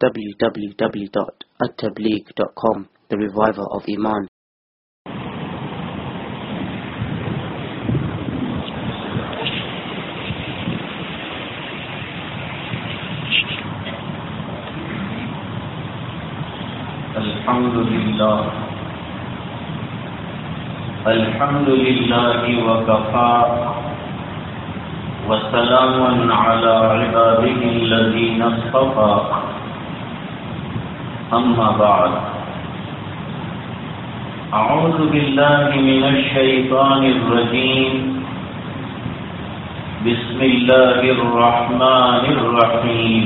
www.attableek.com The Reviver of Iman الحمد لله الحمد لله وكفى وسلام على عباده الذين اصطفى أما بعد. أعوذ بالله من الشيطان الرجيم. بسم الله الرحمن الرحيم.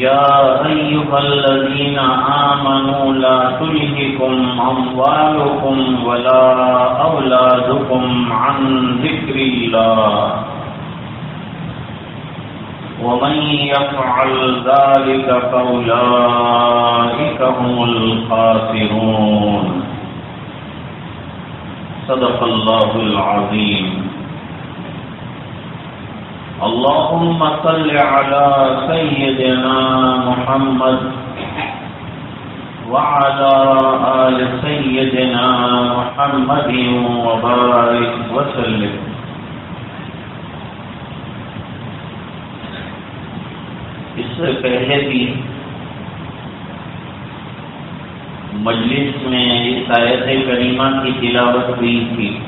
يا أيها الذين آمنوا لا تلهكم أموالكم ولا أولادكم عن ذكر الله. ومن يفعل ذلك فأولئك هم الخاسرون. صدق الله العظيم. اللهم صل على سيدنا محمد وعلى آل سيدنا محمد وبارك وسلم. سے پہلے بھی مجلس میں اس آیت کریمہ کی تلاوت ہوئی تھی۔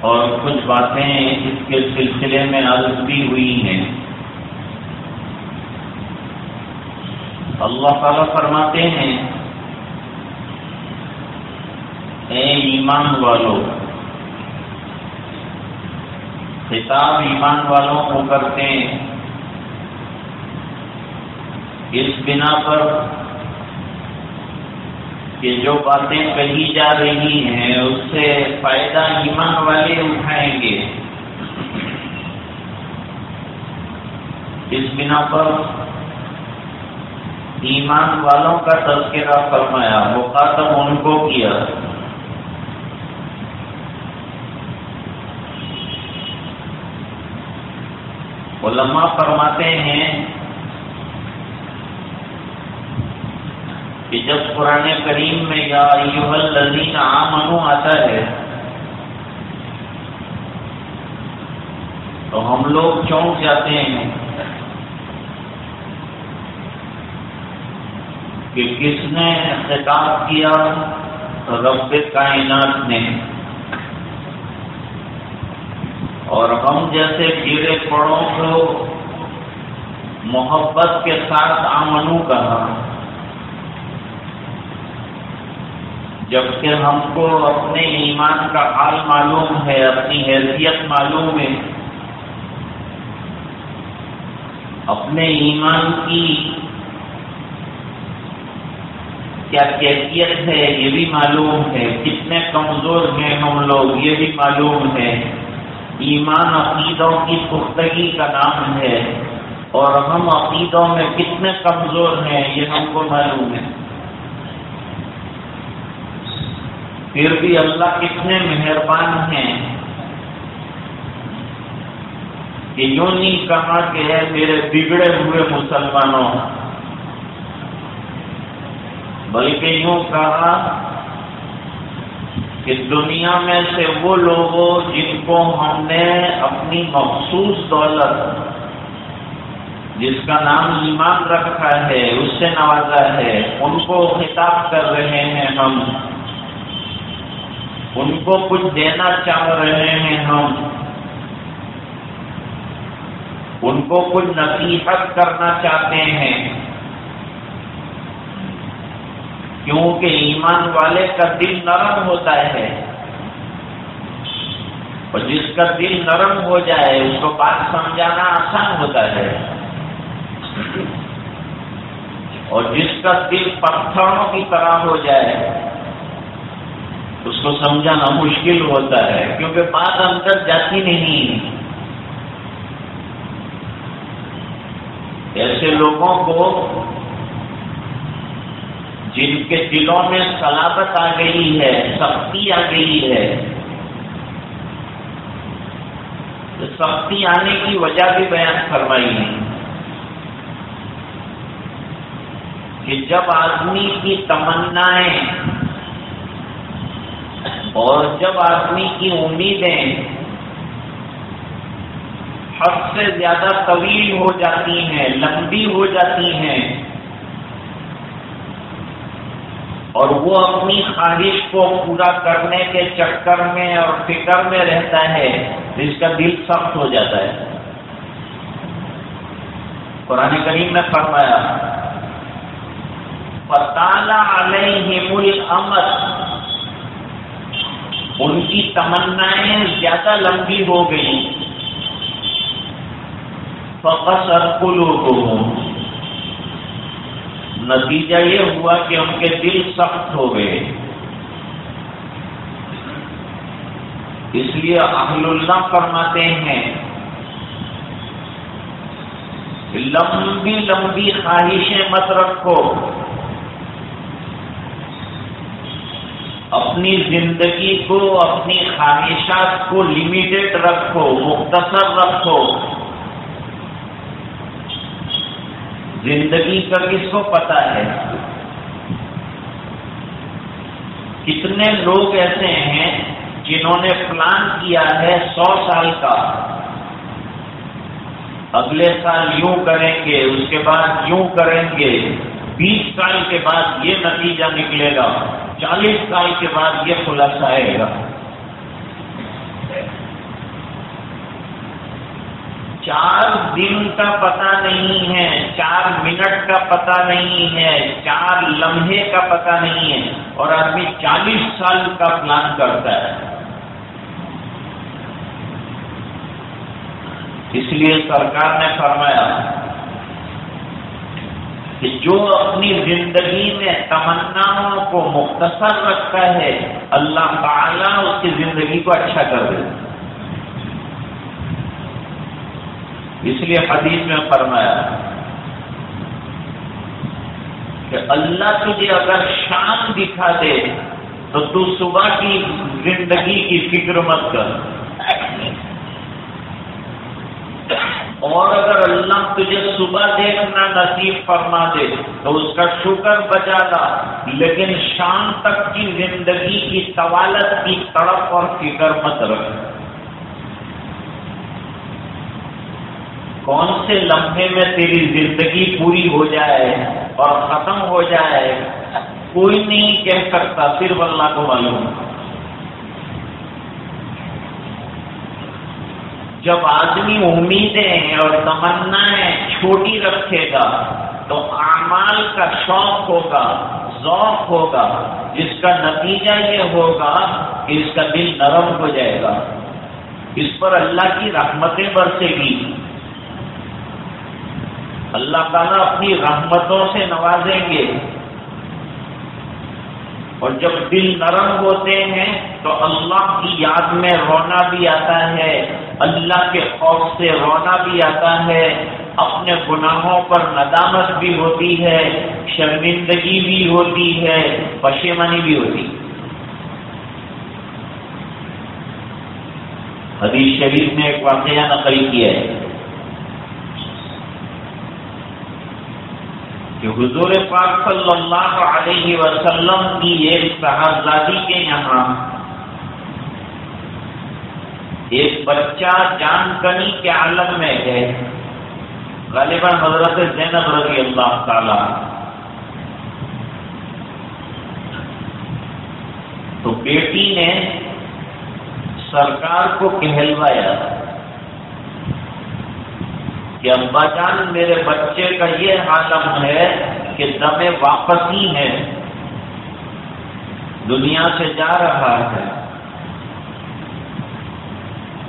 اور کچھ باتیں اس کے سلسلے میں عرض بھی ہوئی ہیں۔ اللہ تعالیٰ فرماتے ہیں، اے ایمان والوں خطاب ایمان والوں کو کرتے ہیں۔ اس بنا پر کہ جو باتیں کہی جا رہی ہیں، اس سے فائدہ ایمان والے اٹھائیں گے۔ اس بنا پر ایمان والوں کا تذکرہ فرمایا مخاطب ان کو کیا۔ علماء فرماتے ہیں کہ جب قرآن کریم میں یا الذین آمنو آتا ہے، تو ہم لوگ چونک جاتے ہیں کہ کس نے خطاب کیا رب کائنات نے۔ اور ہم جیسے کیڑے پڑوں کو محبت کے ساتھ آمنو کہا۔ جبکہ ہم کو اپنے ایمان کا حال معلوم ہے، اپنی حیثیت معلوم ہے۔ اپنے ایمان کی کیا کیفیت ہے، یہ بھی معلوم ہے۔ کتنے کمزور ہیں ہم لوگ، یہ بھی معلوم ہے۔ ایمان عقیدوں کی پختگی کا نام ہے اور ہم عقیدوں میں کتنے کمزور ہیں یہ ہم کو معلوم ہے۔ پھر بھی اللہ کتنے مہربان ہیں کہ یوں نہیں کہا کہ ہے میرے بگڑے ہوئے مسلمانوں، بلکہ یوں کہا کہ دنیا میں سے وہ لوگوں جن کو ہم نے اپنی مخصوص دولت، جس کا نام ایمان رکھا ہے، اس سے نوازا ہے، ان کو خطاب کر رہے ہیں ہم۔ ان کو کچھ دینا چاہ رہے ہیں ہم۔ ان کو کچھ نصیحت کرنا چاہتے ہیں۔ کیونکہ ایمان والے کا دل نرم ہوتا ہے۔ اور جس کا دل نرم ہو جائے، اس کو بات سمجھانا آسان ہوتا ہے۔ اور جس کا دل پتھروں کی طرح ہو جائے، اس کو سمجھانا مشکل ہوتا ہے، کیونکہ بات اندر جاتی نہیں۔ ایسے لوگوں کو جن کے دلوں میں سلابت آ گئی ہے، سختی آ گئی ہے۔ سختی آنے کی وجہ بھی بیان فرمائی ہے کہ جب آدمی کی تمنائیں اور جب آدمی کی امیدیں حد سے زیادہ طویل ہو جاتی ہیں، لمبی ہو جاتی ہیں اور وہ اپنی خواہش کو پورا کرنے کے چکر میں اور فکر میں رہتا ہے، اس کا دل سخت ہو جاتا ہے۔ قرآن کریم نے فرمایا پتالا علیہ الامر ان کی تمنائیں زیادہ لمبی ہو گئی فقص قلوبهم۔ نتیجہ یہ ہوا کہ ان کے دل سخت ہو گئے۔ اس لیے اہل اللہ فرماتے ہیں لمبی لمبی خواہشیں مت رکھو۔ اپنی زندگی کو، اپنی خواہشات کو لمیٹڈ رکھو، مختصر رکھو۔ زندگی کا کس کو پتا ہے؟ کتنے لوگ ایسے ہیں جنہوں نے پلان کیا ہے سو سال کا۔ اگلے سال یوں کریں گے، اس کے بعد یوں کریں گے۔ بیس سال کے بعد یہ نتیجہ نکلے گا، چالیس سال کے بعد یہ خلاصہ آئے گا۔ چار دن کا پتہ نہیں ہے، چار منٹ کا پتہ نہیں ہے، چار لمحے کا پتہ نہیں ہے، اور آدمی چالیس سال کا پلان کرتا ہے۔ اس لیے سرکار نے فرمایا کہ جو اپنی زندگی میں تمناؤں کو مختصر رکھتا ہے، اللہ تعالیٰ اس کی زندگی کو اچھا کر دیتا اس لیے حدیث میں فرمایا کہ اللہ تجھے اگر شام دکھا دے تو تو صبح کی زندگی کی فکر مت کر۔ اور اگر اللہ تجھے صبح دیکھنا نصیب فرما دے تو اس کا شکر بچا گا لیکن شام تک کی زندگی کی سوالت کی تڑپ اور فکر مت رکھ۔ کون سے لمحے میں تیری زندگی پوری ہو جائے اور ختم ہو جائے؟ کوئی نہیں کہہ سکتا، صرف اللہ کو معلوم۔ جب آدمی امیدیں اور تمنائیں چھوٹی رکھے گا، تو اعمال کا شوق ہوگا، ذوق ہوگا۔ جس کا نتیجہ یہ ہوگا کہ اس کا دل نرم ہو جائے گا۔ اس پر اللہ کی رحمتیں برسے گی۔ اللہ تعالیٰ اپنی رحمتوں سے نوازیں گے۔ اور جب دل نرم ہوتے ہیں تو اللہ کی یاد میں رونا بھی آتا ہے، اللہ کے خوف سے رونا بھی آتا ہے، اپنے گناہوں پر ندامت بھی ہوتی ہے، شرمندگی بھی ہوتی ہے، پشیمانی بھی ہوتی۔ حدیث شریف نے ایک واقعہ نقل کیا ہے۔ کہ حضور پاک صلی اللہ علیہ وسلم کی ایک صاحبزادی کے یہاں ایک بچہ جان کنی کے عالم میں ہے، غالباً حضرت زینب رضی اللہ تعالی۔ تو بیٹی نے سرکار کو کہلوایا۔ کہ ابا جان، میرے بچے کا یہ عالم ہے کہ دم واپسی ہے۔ دنیا سے جا رہا ہے۔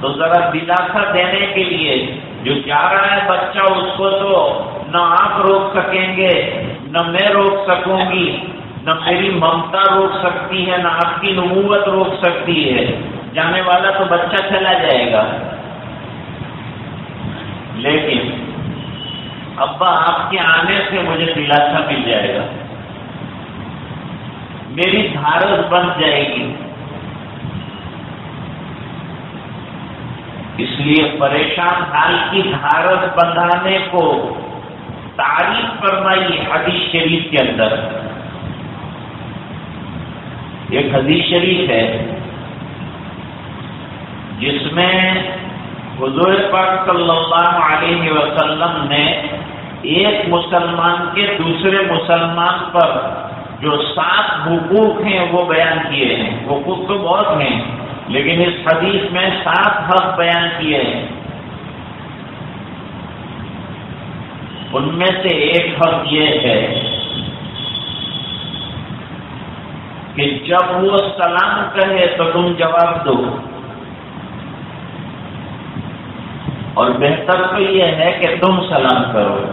تو ذرا دلاسا دینے کے لیے جو جا رہا ہے بچہ، اس کو تو نہ آپ روک سکیں گے، نہ میں روک سکوں گی، نہ میری ممتا روک سکتی ہے، نہ آپ کی نموت روک سکتی ہے۔ جانے والا تو بچہ چلا جائے گا۔ لیکن ابا آپ کے آنے سے مجھے دلاسا مل جائے گا۔ میری دھارس بن جائے گی۔ اس لیے پریشان حال کی دھارت بندھانے کو تعریف فرمائی حدیث شریف کے اندر۔ ایک حدیث شریف ہے جس میں حضور پاک صلی اللہ علیہ وسلم نے ایک مسلمان کے دوسرے مسلمان پر جو سات حقوق ہیں وہ بیان کیے ہیں۔ حقوق تو بہت ہیں، لیکن اس حدیث میں سات حق بیان کیے ہیں۔ ان میں سے ایک حق یہ ہے کہ جب وہ سلام کہے تو تم جواب دو۔ اور بہتر تو یہ ہے کہ تم سلام کرو۔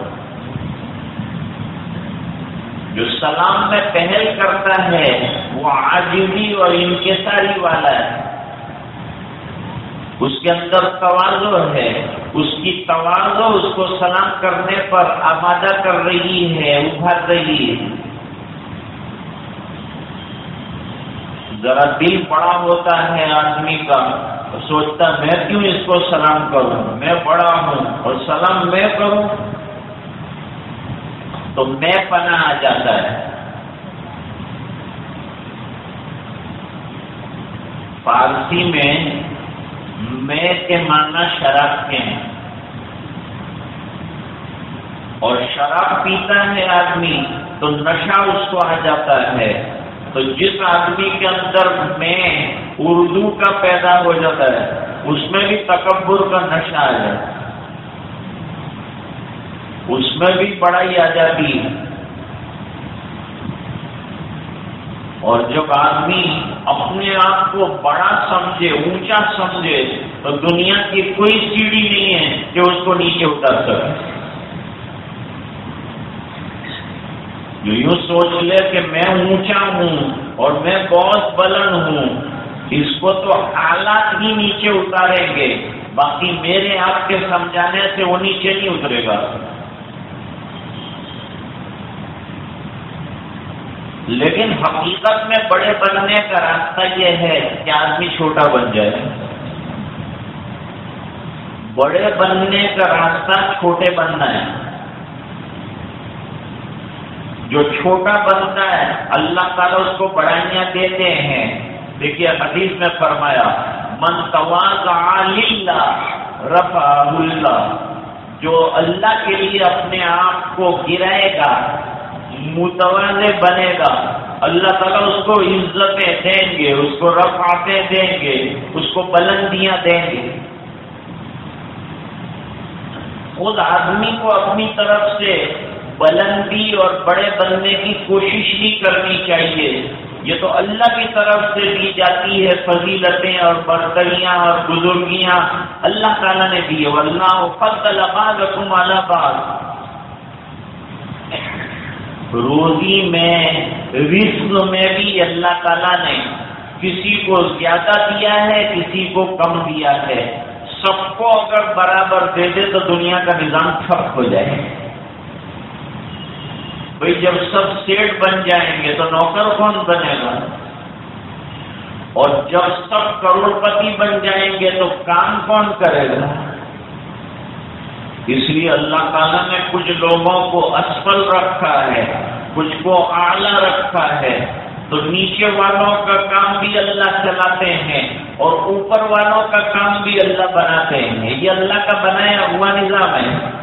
جو سلام میں پہل کرتا ہے، وہ آجی اور انکساری والا ہے۔ اس کے اندر توازو ہے۔ اس کی توازو اس کو سلام کرنے پر آمادہ کر رہی ہے، ابھر رہی ہے۔ ذرا دل بڑا ہوتا ہے آدمی کا۔ سوچتا میں کیوں اس کو سلام کروں؟ میں بڑا ہوں اور سلام میں کروں؟ تو میں پنا آ جاتا ہے۔ فارسی میں میں کے ماننا شراب کے ہیں۔ اور شراب پیتا ہے آدمی، تو نشہ اس کو آ جاتا ہے۔ تو جس آدمی کے اندر میں اردو کا پیدا ہو جاتا ہے، اس میں بھی تکبر کا نشہ آ جاتا ہے۔ اس میں بھی بڑائی آ جاتی ہے۔ اور جب آدمی اپنے آپ کو بڑا سمجھے، اونچا سمجھے، تو دنیا کی کوئی سیڑھی نہیں ہے جو اس کو نیچے اتر سکے۔ جو یوں سوچ لے کہ میں اونچا ہوں اور میں بہت بلند ہوں اس کو تو حالات ہی نیچے اتاریں گے، باقی میرے آپ کے سمجھانے سے وہ نیچے نہیں اترے گا۔ لیکن حقیقت میں بڑے بننے کا راستہ یہ ہے کہ آدمی چھوٹا بن جائے۔ بڑے بننے کا راستہ چھوٹے بننا ہے۔ جو چھوٹا بنتا ہے، اللہ تعالیٰ اس کو بڑھائیاں دیتے ہیں۔ دیکھیے حدیث میں فرمایا، من تواز رفع اللہ. جو اللہ کے لیے اپنے آپ کو گرائے گا متوازے بنے گا، اللہ تعالیٰ اس کو عزتیں دیں گے، اس کو رفعتیں دیں گے، اس کو بلندیاں دیں گے۔ خود آدمی کو اپنی طرف سے بلندی اور بڑے بننے کی کوشش نہیں کرنی چاہیے۔ یہ تو اللہ کی طرف سے دی جاتی ہے فضیلتیں اور برتریاں اور بزرگیاں۔ اللہ تعالیٰ نے دی ہے۔ اللہ فضل آباد رقم آباد روزی میں، رزق میں بھی اللہ تعالیٰ نے کسی کو زیادہ دیا ہے، کسی کو کم دیا ہے۔ سب کو اگر برابر دے دے تو دنیا کا نظام ٹھپ ہو جائے۔ بھائی جب سب سیٹ بن جائیں گے تو نوکر کون بنے گا؟ اور جب سب کروڑ پتی بن جائیں گے تو کام کون کرے گا؟ اس لیے اللہ تعالیٰ نے کچھ لوگوں کو اسفل رکھا ہے، کچھ کو اعلیٰ رکھا ہے۔ تو نیچے والوں کا کام بھی اللہ چلاتے ہیں اور اوپر والوں کا کام بھی اللہ بناتے ہیں۔ یہ اللہ کا بنایا ہوا نظام ہے۔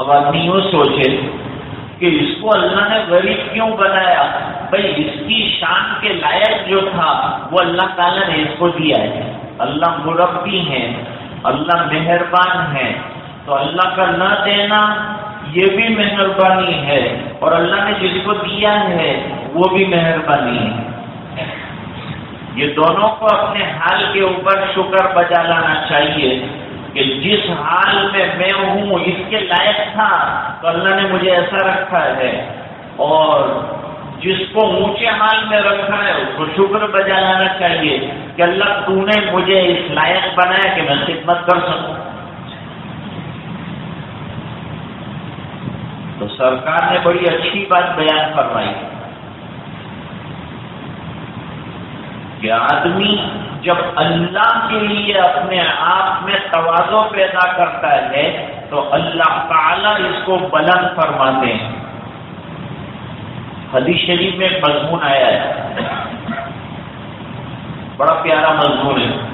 اب آدمی یوں سوچے کہ اس کو اللہ نے غریب کیوں بنایا؟ بھائی، اس کی شان کے لائق جو تھا، وہ اللہ تعالیٰ نے اس کو دیا ہے۔ اللہ مربی ہیں، اللہ مہربان ہے تو اللہ کا نہ دینا یہ بھی مہربانی ہے، اور اللہ نے جس کو دیا ہے، وہ بھی مہربانی ہے۔ یہ دونوں کو اپنے حال کے اوپر شکر بجا لانا چاہیے۔ کہ جس حال میں میں ہوں، اس کے لائق تھا، تو اللہ نے مجھے ایسا رکھا ہے۔ اور جس کو اونچے حال میں رکھا ہے، اس کو شکر بجا لانا چاہیے کہ اللہ تو نے مجھے اس لائق بنایا کہ میں خدمت کر سکوں۔ تو سرکار نے بڑی اچھی بات بیان فرمائی۔ کہ آدمی جب اللہ کے لیے اپنے آپ میں توازو پیدا کرتا ہے تو اللہ تعالی اس کو بلند فرماتے ہیں۔ حدیث شریف میں مضمون آیا ہے۔ بڑا پیارا مضمون ہے۔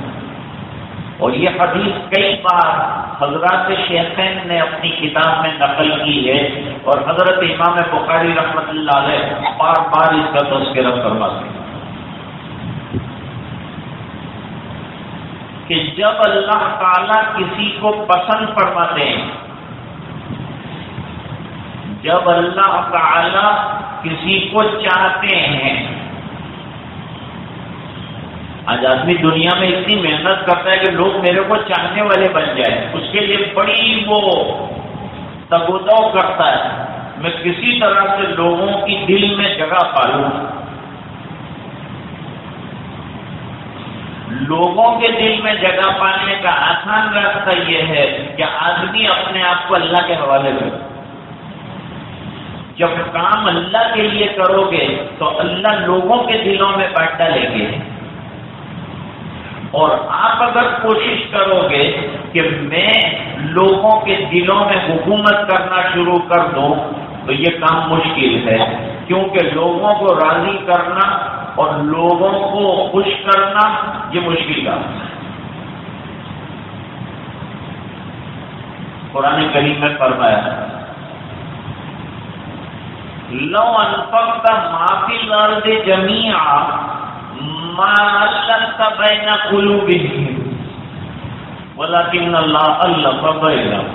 اور یہ حدیث کئی بار حضرات شیخین نے اپنی کتاب میں نقل کی ہے اور حضرت امام بخاری رحمت اللہ علیہ بار بار اس کا تذکرہ فرماتے ہیں۔ کہ جب اللہ تعالی کسی کو پسند فرماتے ہیں، جب اللہ تعالی کسی کو چاہتے ہیں، آج آدمی دنیا میں اتنی محنت کرتا ہے کہ لوگ میرے کو چاہنے والے بن جائیں۔ اس کے لیے بڑی وہ تگودو کرتا ہے۔ میں کسی طرح سے لوگوں کی دل میں جگہ پالوں۔ لوگوں کے دل میں جگہ پانے کا آسان راستہ یہ ہے کہ آدمی اپنے آپ کو اللہ کے حوالے کرے جب کام اللہ کے لیے کرو گے تو اللہ لوگوں کے دلوں میں بانٹ ڈالیں گے۔ اور آپ اگر کوشش کرو گے کہ میں لوگوں کے دلوں میں حکومت کرنا شروع کر دوں، تو یہ کام مشکل ہے۔ کیونکہ لوگوں کو راضی کرنا اور لوگوں کو خوش کرنا یہ مشکل کام ہے۔ قرآن کریم میں فرمایا لو انفقت ما فی الارض جميعا ما الفت بین قلوبهم ولكن الله الف بینهم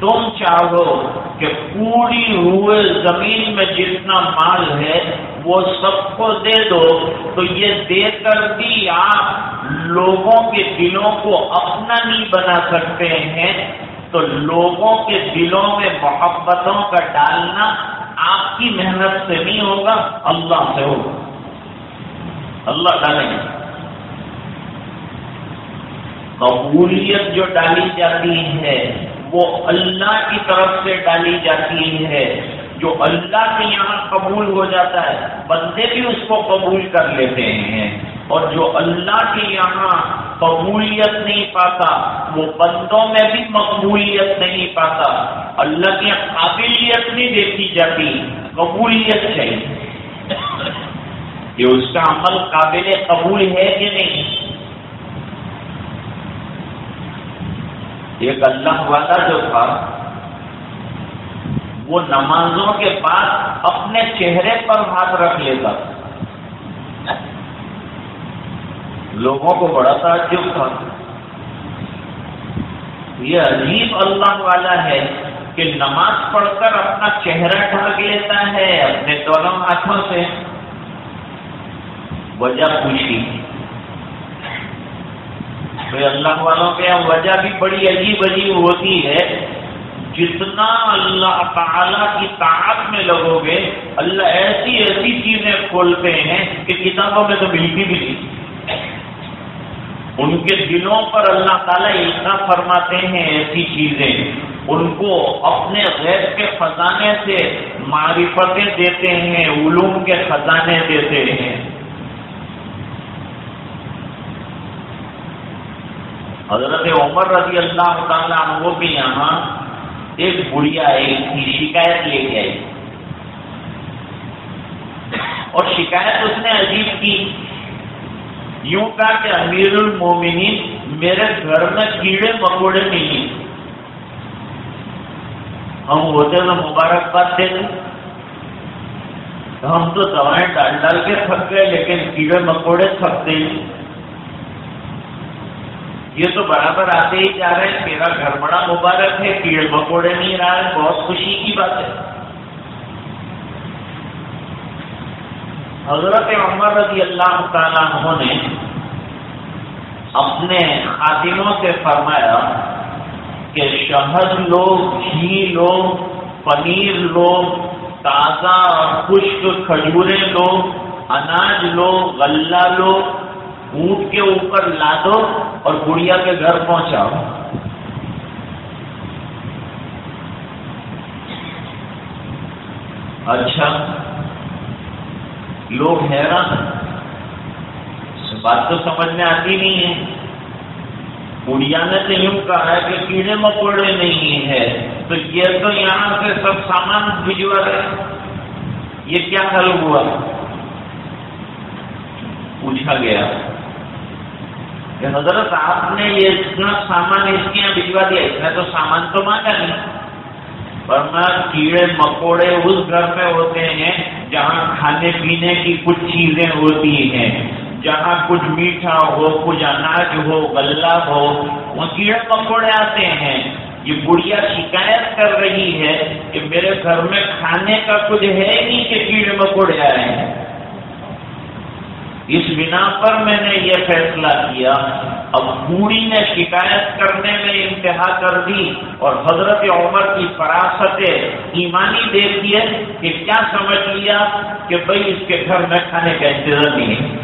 تم چاہو کہ پوری ہوئے زمین میں جتنا مال ہے وہ سب کو دے دو، تو یہ دے کر بھی آپ لوگوں کے دلوں کو اپنا نہیں بنا سکتے ہیں۔ تو لوگوں کے دلوں میں محبتوں کا ڈالنا آپ کی محنت سے نہیں ہوگا، اللہ سے ہوگا۔ اللہ ڈالیں گے۔ قبولیت جو ڈالی جاتی ہے وہ اللہ کی طرف سے ڈالی جاتی ہے، جو اللہ کے یہاں قبول ہو جاتا ہے، بندے بھی اس کو قبول کر لیتے ہیں۔ اور جو اللہ کے یہاں قبولیت نہیں پاتا، وہ بندوں میں بھی مقبولیت نہیں پاتا۔ اللہ کی قابلیت نہیں دیکھی جاتی، قبولیت چاہیے۔ کہ اس کا عمل قابل قبول ہے کہ نہیں؟ ایک اللہ والا جو تھا، وہ نمازوں کے بعد اپنے چہرے پر ہاتھ رکھ لیتا۔ لوگوں کو بڑا تعجب تھا۔ یہ عجیب اللہ والا ہے کہ نماز پڑھ کر اپنا چہرہ ڈھک لیتا ہے اپنے دونوں ہاتھوں سے۔ وجہ پوچھی اللہ والوں کے وجہ بھی بڑی عجیب عجیب ہوتی ہے۔ جتنا اللہ تعالی کی طاقت میں لگو گے اللہ ایسی ایسی چیزیں کھولتے ہیں کہ کتابوں میں تو ملتی بھی نہیں۔ ان کے دلوں پر اللہ تعالیٰ اتنا فرماتے ہیں ایسی چیزیں۔ ان کو اپنے غیر کے خزانے سے معرفتیں دیتے ہیں، علوم کے خزانے دیتے ہیں۔ حضرت عمر رضی اللہ تعالیٰ عنہ بھی یہاں ایک بڑھیا، ایک تھی شکایت لے کے آئی۔ اور شکایت اس نے عجیب کی۔ یوں کہا کہ امیر المومنین، میرے گھر میں کیڑے مکوڑے نہیں ہم ہوتے تو مبارکباد دے دیں ہم تو دوائیں ڈال ڈال کے تھک گئے، لیکن کیڑے مکوڑے تھکتے۔ نہیں یہ تو برابر آتے ہی جا رہے ہیں۔ میرا گھر بڑا مبارک ہے کیڑے مکوڑے نہیں رہا ہے، بہت خوشی کی بات ہے۔ حضرت عمر رضی اللہ تعالیٰ عنہ نے اپنے خاتموں سے فرمایا کہ شہد لوگ، گھی لوگ، پنیر لوگ، تازہ اور خشک کھجورے لوگ، اناج لو غلہ لوگ اونٹ کے اوپر لا دو اور گڑیا کے گھر پہنچاؤ۔ اچھا۔ لوگ حیران بات تو سمجھ میں آتی نہیں ہے۔ بڑھیا نے تو یوں کہا ہے کہ کیڑے مکوڑے نہیں ہے۔ تو یہ تو یہاں سے سب سامان بھجوا رہے یہ کیا حل ہوا؟ پوچھا گیا۔ کہ حضرت آپ نے یہ اتنا سامان اس کے یہاں بھجوا دیا اس نے تو سامان تو مانگا نہیں۔ ورنہ کیڑے مکوڑے اس گھر میں ہوتے ہیں جہاں کھانے پینے کی کچھ چیزیں ہوتی ہیں، جہاں کچھ میٹھا ہو، کچھ اناج ہو، غلہ ہو وہ کیڑے مکوڑے آتے ہیں۔ یہ بڑھیا شکایت کر رہی ہے کہ میرے گھر میں کھانے کا کچھ ہے نہیں کہ کیڑے مکوڑے آئے ہیں۔ اس بنا پر میں نے یہ فیصلہ کیا، اب بوڑھی نے شکایت کرنے میں انتہا کر دی اور حضرت عمر کی فراست ایمانی دیکھی ہے کہ کیا سمجھ لیا کہ بھائی اس کے گھر میں کھانے کا انتظام نہیں۔ ہے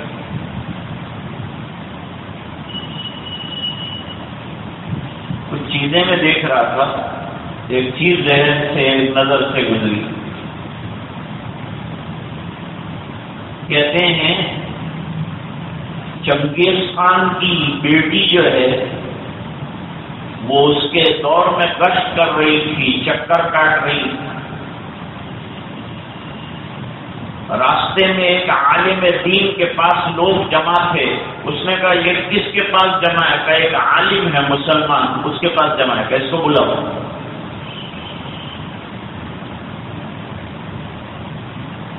کچھ چیزیں میں دیکھ رہا تھا، ایک چیز ذہن سے نظر سے گزری۔ کہتے ہیں چنگیز خان کی بیٹی جو ہے، وہ اس کے دور میں گشت کر رہی تھی، چکر کاٹ رہی راستے میں ایک عالم دین کے پاس لوگ جمع تھے۔ اس نے کہا، یہ کس کے پاس جمع ہے؟ کہ ایک عالم ہے، مسلمان۔ اس کے پاس جمع ہے۔ کہ اس کو بلاؤ۔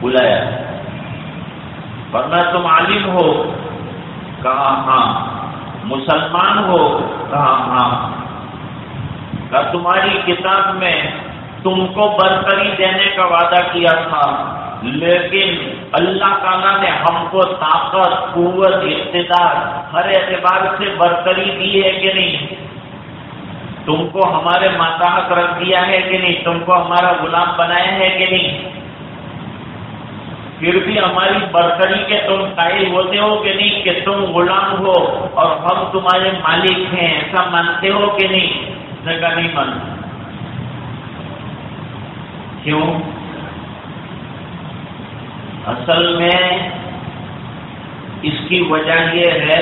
بلایا۔ ورنہ تم عالم ہو۔ کہا ہاں۔ مسلمان ہو، کہا ہاں۔ کہ تمہاری کتاب میں تم کو برتری دینے کا وعدہ کیا تھا، لیکن اللہ تعالیٰ نے ہم کو طاقت، قوت، اقتدار ہر اعتبار سے برتری دی ہے کہ نہیں؟ تم کو ہمارے ماتحت رکھ دیا ہے کہ نہیں؟ تم کو ہمارا غلام بنایا ہے کہ نہیں؟ پھر بھی ہماری برتری کے تم قائل ہوتے ہو کہ نہیں کہ تم غلام ہو اور ہم تمہارے مالک ہیں، ایسا مانتے ہو کہ نہیں؟ نے کہا نہیں مانتا کیوں؟ اصل میں اس کی وجہ یہ ہے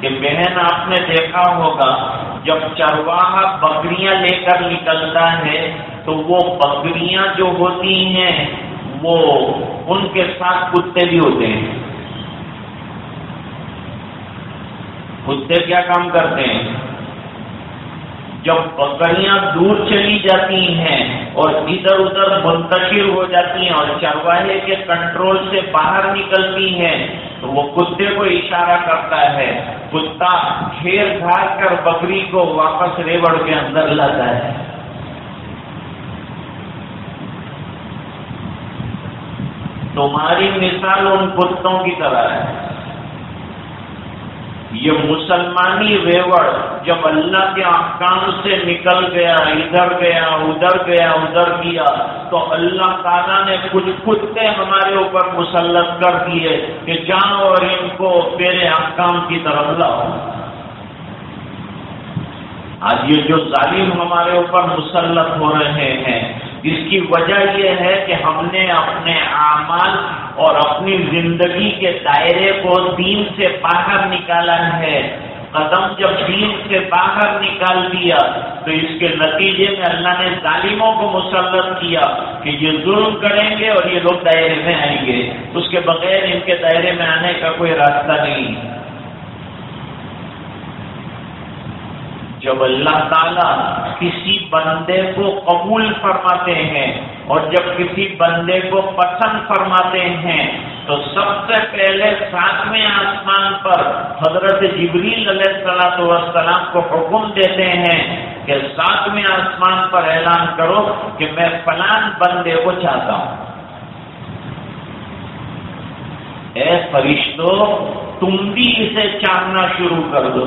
کہ بہن آپ نے دیکھا ہوگا، جب چرواہا بکریاں لے کر نکلتا ہے تو وہ بکریاں جو ہوتی ہیں وہ ان کے ساتھ کتے بھی ہوتے ہیں۔ کتے کیا کام کرتے ہیں؟ جب بکریاں دور چلی جاتی ہیں اور ادھر ادھر منتشر ہو جاتی ہیں اور چرواہے کے کنٹرول سے باہر نکلتی ہیں، تو وہ کتے کو اشارہ کرتا ہے، کتا گھیر گھار کر بکری کو واپس ریوڑ کے اندر لاتا ہے۔ تمہاری مثال ان کتوں کی طرح ہے۔ یہ مسلمانی ریوڑ جب اللہ کے احکام سے نکل گیا، ادھر گیا ادھر گیا ادھر گیا تو اللہ تعالیٰ نے کچھ کتے ہمارے اوپر مسلط کر دیے کہ جاؤ اور ان کو میرے احکام کی طرف لاؤ۔ آج یہ جو ظالم ہمارے اوپر مسلط ہو رہے ہیں اس کی وجہ یہ ہے کہ ہم نے اپنے اعمال اور اپنی زندگی کے دائرے کو دین سے باہر نکالا ہے۔ قدم جب دین سے باہر نکال دیا، تو اس کے نتیجے میں اللہ نے ظالموں کو مسلط کیا کہ یہ ظلم کریں گے اور یہ لوگ دائرے میں آئیں گے۔ اس کے بغیر ان کے دائرے میں آنے کا کوئی راستہ نہیں۔ جب اللہ تعالیٰ کسی بندے کو قبول فرماتے ہیں اور جب کسی بندے کو پسند فرماتے ہیں، تو سب سے پہلے ساتویں آسمان پر حضرت جبریل علیہ السلام والسلام کو حکم دیتے ہیں کہ ساتویں آسمان پر اعلان کرو کہ میں فلان بندے کو چاہتا ہوں۔ اے فرشتوں تم بھی اسے چاہنا شروع کر دو۔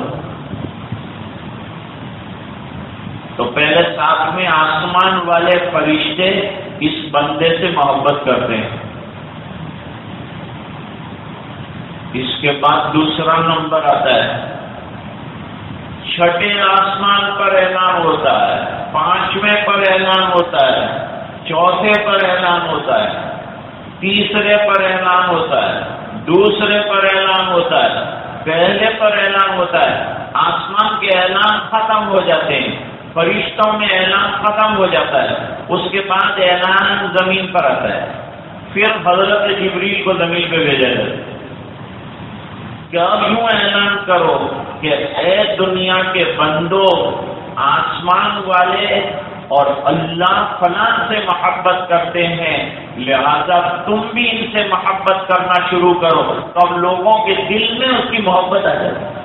تو پہلے ساتھ میں آسمان والے فرشتے اس بندے سے محبت کرتے ہیں۔ اس کے بعد دوسرا نمبر آتا ہے۔ چھٹے آسمان پر اعلان ہوتا ہے۔ پانچویں پر اعلان ہوتا ہے۔ چوتھے پر اعلان ہوتا ہے۔ تیسرے پر اعلان ہوتا ہے۔ دوسرے پر اعلان ہوتا ہے۔ پہلے پر اعلان ہوتا ہے۔ آسمان کے اعلان ختم ہو جاتے ہیں۔ فرشتوں میں اعلان ختم ہو جاتا ہے۔ اس کے بعد اعلان زمین پر آتا ہے۔ پھر حضرت جبریل کو زمین پہ بھیجا جاتا ہے۔ کیا یوں اعلان کرو کہ اے دنیا کے بندو، آسمان والے اور اللہ فلاں سے محبت کرتے ہیں، لہذا تم بھی ان سے محبت کرنا شروع کرو۔ تو اب لوگوں کے دل میں اس کی محبت آ جائے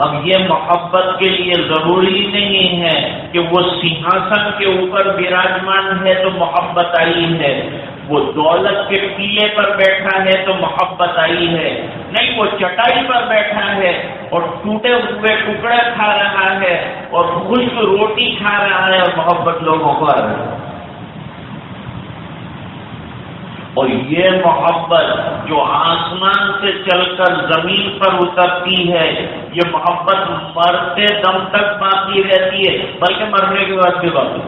اب یہ محبت کے لیے ضروری نہیں ہے کہ وہ سنہاسن کے اوپر براجمان ہے تو محبت آئی ہے۔ وہ دولت کے پیلے پر بیٹھا ہے تو محبت آئی ہے۔ نہیں، وہ چٹائی پر بیٹھا ہے اور ٹوٹے ہوئے ٹکڑے کھا رہا ہے اور خشک روٹی کھا رہا ہے اور محبت لوگوں کو آ رہا ہے اور یہ محبت جو آسمان سے چل کر زمین پر اترتی ہے، یہ محبت مرتے دم تک باقی رہتی ہے، بلکہ مرنے کے بعد بھی باقی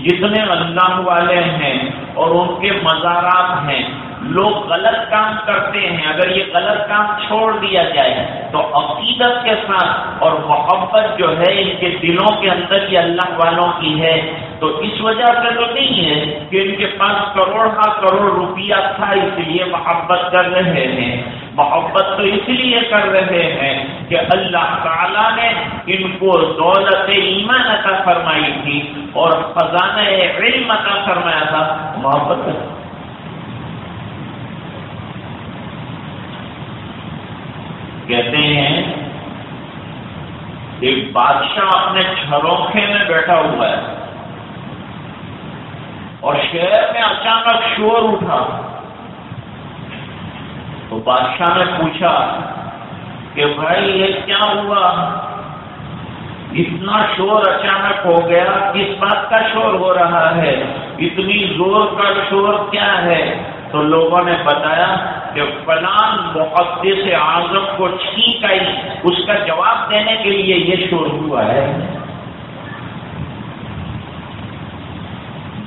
جتنے اللہ والے ہیں اور ان کے مزارات ہیں لوگ غلط کام کرتے ہیں، اگر یہ غلط کام چھوڑ دیا جائے تو عقیدت کے ساتھ اور محبت جو ہے ان کے دلوں کے اندر یہ اللہ والوں کی ہے۔ تو اس وجہ سے تو نہیں ہے کہ ان کے پاس کروڑ ہاں کروڑ روپیہ تھا، اس لیے محبت کر رہے ہیں۔ محبت تو اس لیے کر رہے ہیں کہ اللہ تعالیٰ نے ان کو دولت ایمان عطا فرمائی تھی اور خزانہ علم عطا فرمایا تھا۔ محبت کہتے ہیں ایک بادشاہ اپنے چھروکھے میں بیٹھا ہوا ہے اور شہر میں اچانک شور اٹھا تو بادشاہ نے پوچھا کہ بھائی یہ کیا ہوا؟ اتنا شور اچانک ہو گیا، کس بات کا شور ہو رہا ہے؟ اتنی زور کا شور کیا ہے؟ تو لوگوں نے بتایا کہ فلان محدث سے آزم کو چھینک آئی۔ اس کا جواب دینے کے لیے یہ شور ہوا ہے۔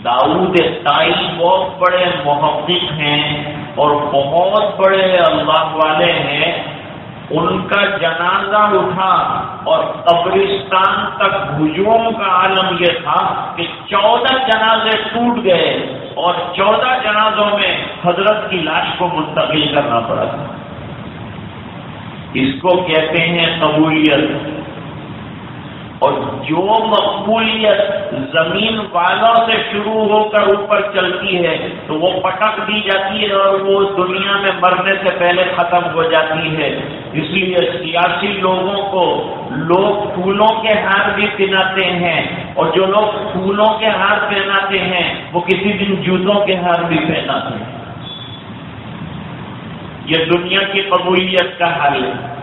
داؤد تائی بہت بڑے محبت ہیں اور بہت بڑے اللہ والے ہیں۔ ان کا جنازہ اٹھا اور قبرستان تک ہجوم کا عالم یہ تھا کہ چودہ جنازے ٹوٹ گئے۔ اور چودہ جنازوں میں حضرت کی لاش کو منتقل کرنا پڑا تھا۔ اس کو کہتے ہیں قبولیت۔ اور جو مقبولیت زمین والوں سے شروع ہو کر اوپر چلتی ہے، تو وہ پٹک دی جاتی ہے اور وہ دنیا میں مرنے سے پہلے ختم ہو جاتی ہے۔ اس لیے سیاسی لوگوں کو لوگ پھولوں کے ہار بھی پہناتے ہیں۔ اور جو لوگ پھولوں کے ہار پہناتے ہیں، وہ کسی دن جوتوں کے ہار بھی پہناتے ہیں۔ یہ دنیا کی قبولیت کا حل ہے۔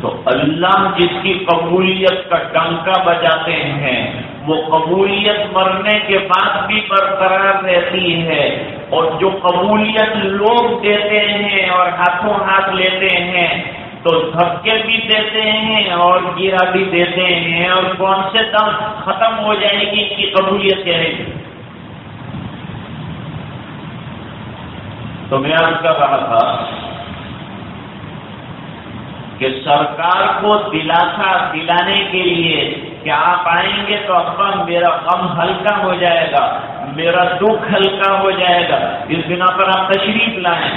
تو اللہ جس کی قبولیت کا ڈنکا بجاتے ہیں، وہ قبولیت مرنے کے بعد بھی برقرار رہتی ہے اور جو قبولیت لوگ دیتے ہیں اور ہاتھوں ہاتھ لیتے ہیں، تو دھکے بھی دیتے ہیں اور گیرا بھی دیتے ہیں اور کون سے دم ختم ہو جائے گی ان کی قبولیت کیا ہے تو میں آپ کا کہا تھا کہ سرکار کو دلاسا دلانے کے لیے کہ آپ آئیں گے تو ابا میرا غم ہلکا ہو جائے گا، میرا دکھ ہلکا ہو جائے گا، اس بنا پر آپ تشریف لائیں۔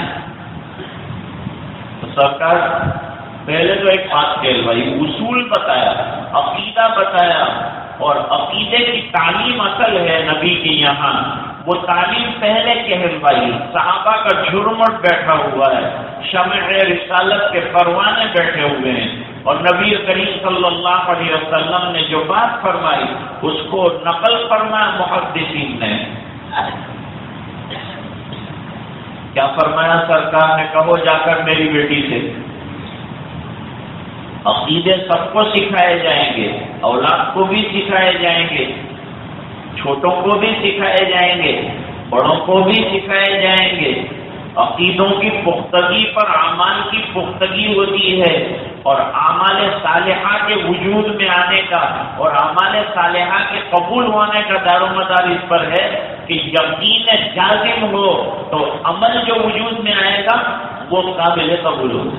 تو سرکار، پہلے تو ایک بات کہل بھائی اصول بتایا، عقیدہ بتایا، اور عقیدے کی تعلیم اصل ہے نبی کے یہاں۔ وہ تعلیم پہلے کہلوائی صحابہ کا جھرمٹ بیٹھا ہوا ہے۔ شمع رسالت کے پروانے بیٹھے ہوئے ہیں۔ اور نبی کریم صلی اللہ علیہ وسلم نے جو بات فرمائی، اس کو نقل فرمایا محدثین نے۔ کیا فرمایا سرکار نے؟ کہو جا کر میری بیٹی سے۔ عقیدے سب کو سکھائے جائیں گے، اولاد کو بھی سکھائے جائیں گے۔ چھوٹوں کو بھی سکھائے جائیں گے، بڑوں کو بھی سکھائے جائیں گے۔ عقیدوں کی پختگی پر اعمال کی پختگی ہوتی ہے اور اعمال صالحہ کے وجود میں آنے کا اور اعمال صالحہ کے قبول ہونے کا دار و مدار اس پر ہے کہ یقین جازم ہو تو عمل جو وجود میں آئے گا، وہ قابل قبول ہو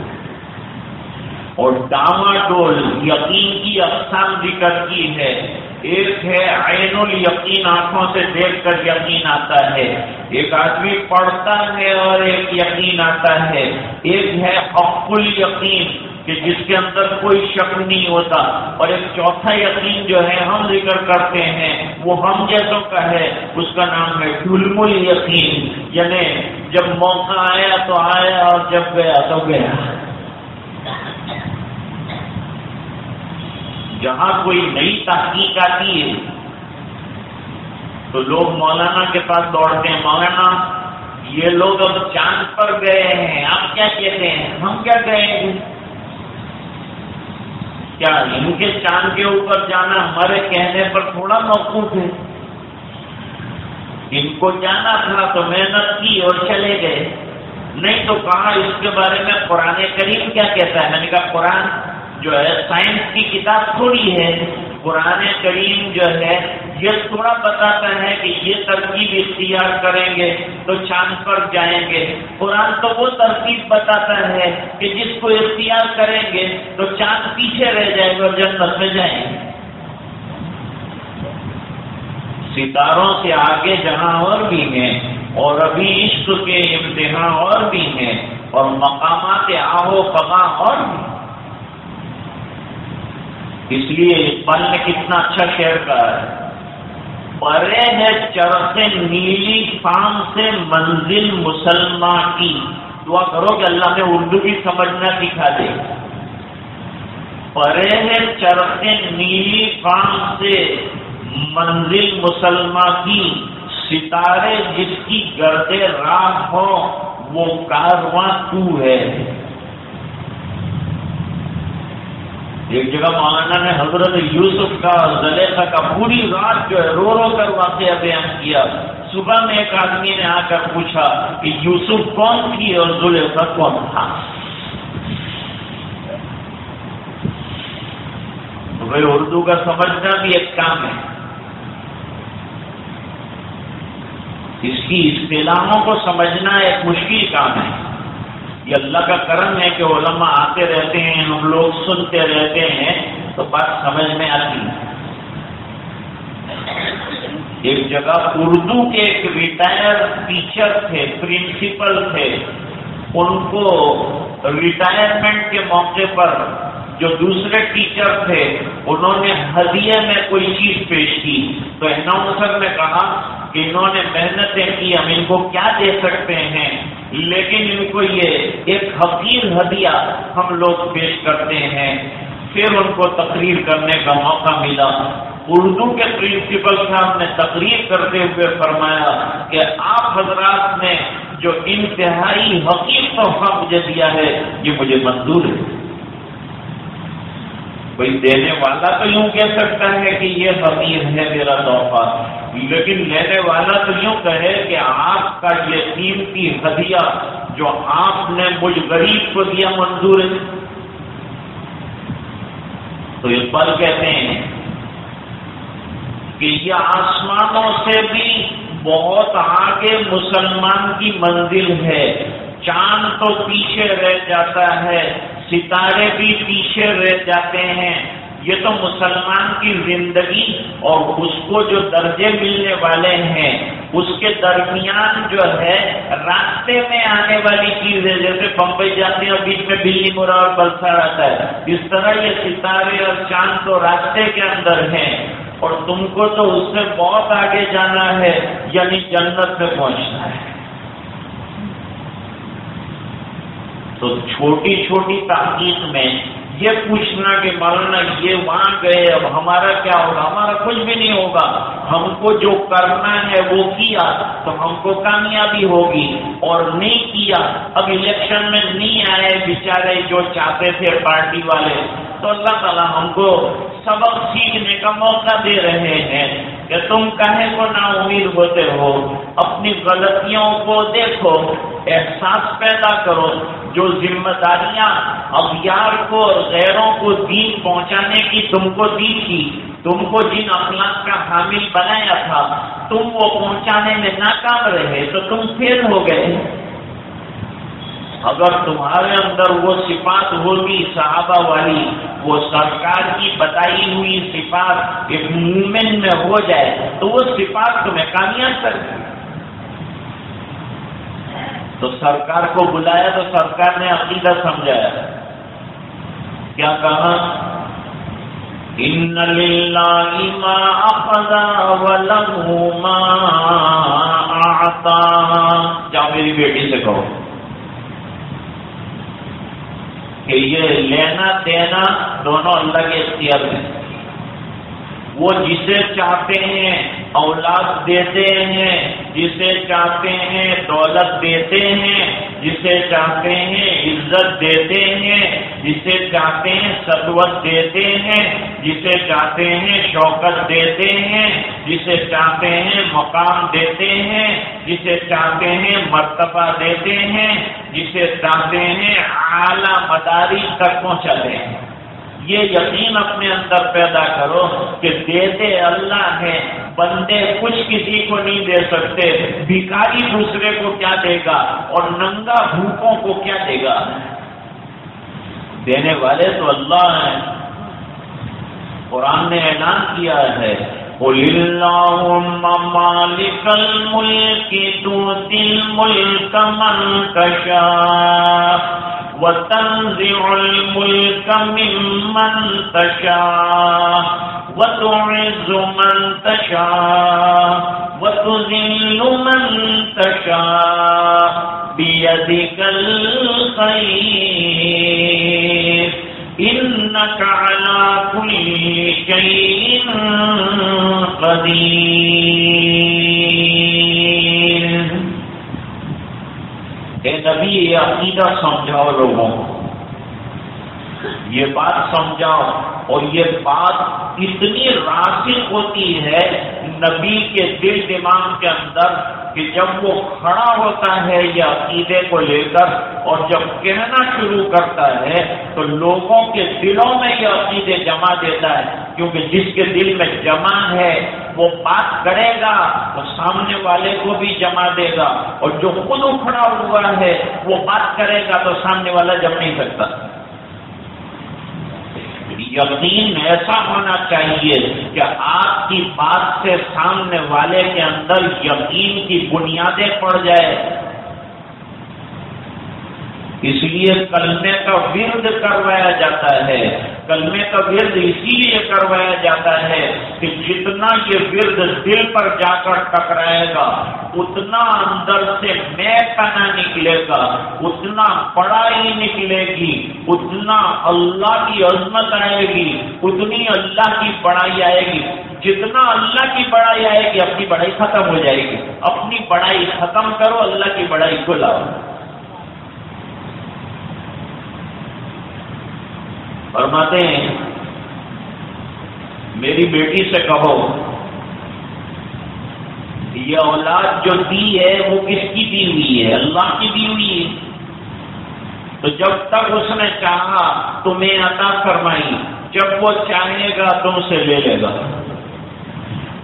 اور ڈاما ڈول یقین کی اقسام ذکر کی ہے۔ ایک ہے عین الیقین، آنکھوں سے دیکھ کر یقین آتا ہے۔ ایک آدمی پڑھتا ہے اور ایک یقین آتا ہے۔ ایک ہے حق یقین کہ جس کے اندر کوئی شک نہیں ہوتا۔ اور ایک چوتھا یقین جو ہے، ہم ذکر کرتے ہیں، وہ ہم جیسوں کا ہے۔ اس کا نام ہے ڈلم یقین یعنی جب موقع آیا تو آیا اور جب گیا تو گیا۔ جہاں کوئی نئی تحقیق آتی ہے، تو لوگ مولانا کے پاس دوڑتے ہیں، مولانا، یہ لوگ اب چاند پر گئے ہیں، آپ کیا کہتے ہیں؟ ہم کیا کہیں گے؟ کیا ان کے چاند کے اوپر جانا ہمارے کہنے پر تھوڑا موقف ہے؟ ان کو جانا تھا تو محنت کی اور چلے گئے۔ نہیں تو کہا اس کے بارے میں قرآن کریم کیا کہتا ہے؟ میں نے کہا قرآن جو ہے، سائنس کی کتاب تھوڑی ہے۔ قرآن کریم جو ہے، یہ تھوڑا بتاتا ہے کہ یہ ترکیب اختیار کریں گے تو چاند پر جائیں گے۔ قرآن تو وہ ترکیب بتاتا ہے کہ جس کو اختیار کریں گے تو چاند پیچھے رہ جائے گا اور جنت میں جائیں گے۔ ستاروں سے آگے جہاں اور بھی ہیں اور ابھی عشق کے امتحان اور بھی ہیں اور مقامات آہو فغاں اور بھی اس لیے اقبال نے کتنا اچھا شعر کہا ہے۔ پرے ہے چرخے نیلی فام سے منزل مسلمان کی۔ دعا کرو کہ اللہ نے اردو بھی سمجھنا سکھا دے۔ پرے ہے چرخے نیلی فام سے منزل مسلمان کی۔ ستارے جس کی گردے راہ ہو وہ کارواں تو ہے۔ ایک جگہ مولانا نے حضرت یوسف کا زلیخا کا پوری رات جو ہے رو رو کر واقعہ بیان کیا۔ صبح میں ایک آدمی نے آ کر پوچھا کہ یوسف کون تھی اور زلیخا کون تھا؟ تو بھائی اردو کا سمجھنا بھی ایک کام ہے۔ اس کی اصطلاحوں کو سمجھنا ایک مشکل کام ہے۔ یہ اللہ کا کرم ہے کہ علماء آتے رہتے ہیں، ہم لوگ سنتے رہتے ہیں، تو بات سمجھ میں آتی ہے۔ ایک جگہ اردو کے ایک ریٹائر ٹیچر تھے پرنسپل تھے۔ ان کو ریٹائرمنٹ کے موقع پر جو دوسرے ٹیچر تھے، انہوں نے ہدیے میں کوئی چیز پیش کی۔ تو اناؤنسر نے کہا انہوں نے محنتیں کی، ہم ان کو کیا دے سکتے ہیں؟ لیکن ان کو یہ ایک حقیر ہدیہ ہم لوگ پیش کرتے ہیں۔ پھر ان کو تقریر کرنے کا موقع ملا۔ اردو کے پرنسپل صاحب نے تقریر کرتے ہوئے فرمایا کہ آپ حضرات نے جو انتہائی حقیق تحفہ مجھے دیا ہے، یہ مجھے منظور ہے۔ کوئی دینے والا تو یوں کہہ سکتا ہے کہ یہ فقیر ہے میرا تحفہ۔ لیکن لینے والا تو یوں کہے کہ آپ کا یہ قیمتی ہدیہ جو آپ نے مجھ غریب کو دیا منظور ہے۔ تو اقبال کہتے ہیں کہ یہ آسمانوں سے بھی بہت آگے مسلمان کی منزل ہے۔ چاند تو پیچھے رہ جاتا ہے۔ ستارے بھی پیچھے رہ جاتے ہیں۔ یہ تو مسلمان کی زندگی اور اس کو جو درجے ملنے والے ہیں، اس کے درمیان جو ہے، راستے میں آنے والی چیز ہے جیسے بمبئی جاتے ہیں اور بیچ میں بلی مورا اور بلسا رہتا ہے۔ اس طرح یہ ستارے اور چاند تو راستے کے اندر ہیں۔ اور تم کو تو اس سے بہت آگے جانا ہے یعنی جنت میں پہنچنا ہے۔ تو چھوٹی چھوٹی تحقیق میں یہ پوچھنا کہ مولانا، یہ وہاں گئے، اب ہمارا کیا ہوگا؟ ہمارا کچھ بھی نہیں ہوگا۔ ہم کو جو کرنا ہے وہ کیا، تو ہم کو کامیابی ہوگی۔ اور نہیں کیا، اب الیکشن میں نہیں آئے بیچارے جو چاہتے تھے پارٹی والے۔ تو اللہ تعالیٰ ہم کو سبق سیکھنے کا موقع دے رہے ہیں کہ تم کہے کو نا امید ہوتے ہو، اپنی غلطیوں کو دیکھو۔ احساس پیدا کرو جو ذمہ داریاں اغیار کو اور غیروں کو دین پہنچانے کی تم کو دی تھی۔ تم کو جن اخلاق کا حامل بنایا تھا، تم وہ پہنچانے میں ناکام رہے تو تم فیل ہو گئے۔ اگر تمہارے اندر وہ صفات ہوگی، صحابہ والی، وہ سرکار کی بتائی ہوئی صفات ایک مومن میں ہو جائے تو وہ صفات تمہیں کامیاب کر تو سرکار کو بلایا تو سرکار نے عقیدہ سمجھایا۔ کیا کہا؟ ان ما اخذ وله ما جاؤ میری بیٹی سے کہو۔ کہ یہ لینا دینا دونوں اللہ کے اختیار میں۔ وہ جسے چاہتے ہیں، اولاد دیتے ہیں، جسے چاہتے ہیں، دولت دیتے ہیں، جسے چاہتے ہیں، عزت دیتے ہیں، جسے چاہتے ہیں سدوت دیتے ہیں، جسے چاہتے ہیں، شوکت دیتے ہیں، جسے چاہتے ہیں، مقام دیتے ہیں، جسے چاہتے ہیں، مرتبہ دیتے ہیں، جسے چاہتے ہیں، اعلی مداری تک پہنچاتے ہیں۔ یہ یقین اپنے اندر پیدا کرو کہ دیتے اللہ ہیں، بندے کچھ کسی کو نہیں دے سکتے۔ بھکاری دوسرے کو کیا دے گا؟ اور ننگا بھوکوں کو کیا دے گا؟ دینے والے تو اللہ ہیں۔ قرآن نے اعلان کیا ہے، قل اللهم مالك الملك تؤتي الملك من تشاء وتنزع الملك ممن تشاء، وتعز من تشاء، وتذل من تشاء، بيدك الخير. إنك على كل شيء قدير. اے نبی یہ عقیدہ سمجھاؤ لوگوں کو۔ یہ بات سمجھاؤ اور یہ بات اتنی راسک ہوتی ہے نبی کے دل دماغ کے اندر کہ جب وہ کھڑا ہوتا ہے یہ عقیدے کو لے کر اور جب کہنا شروع کرتا ہے تو لوگوں کے دلوں میں یہ عقیدے جمع دیتا ہے۔ کیونکہ جس کے دل میں جمع ہے، وہ بات کرے گا تو سامنے والے کو بھی جمع دے گا۔ اور جو خود اکھڑا ہوا ہے، وہ بات کرے گا تو سامنے والا جم نہیں سکتا۔ یقین ایسا ہونا چاہیے کہ آپ کی بات سے سامنے والے کے اندر یقین کی بنیادیں پڑ جائے۔ اس لیے کلمے کا ورد کروایا جاتا ہے۔ کلمے کا ورد اسی لیے کروایا جاتا ہے کہ جتنا یہ ورد دل پر جا کر ٹکرائے گا، اتنا اندر سے میں پنا نکلے گا، اتنا بڑائی نکلے گی، اتنا اللہ کی عظمت آئے گی، اتنی اللہ کی بڑائی آئے گی۔ جتنا اللہ کی بڑائی آئے گی، اپنی بڑائی ختم ہو جائے گی۔ اپنی بڑائی ختم کرو، اللہ کی بڑائی کو لاؤ۔ فرماتے ہیں، میری بیٹی سے کہو یہ اولاد جو دی ہے وہ کس کی دی ہوئی ہے؟ اللہ کی دی ہوئی ہے. تو جب تک اس نے چاہا تمہیں عطا فرمائی، جب وہ چاہے گا تم سے لے لے گا.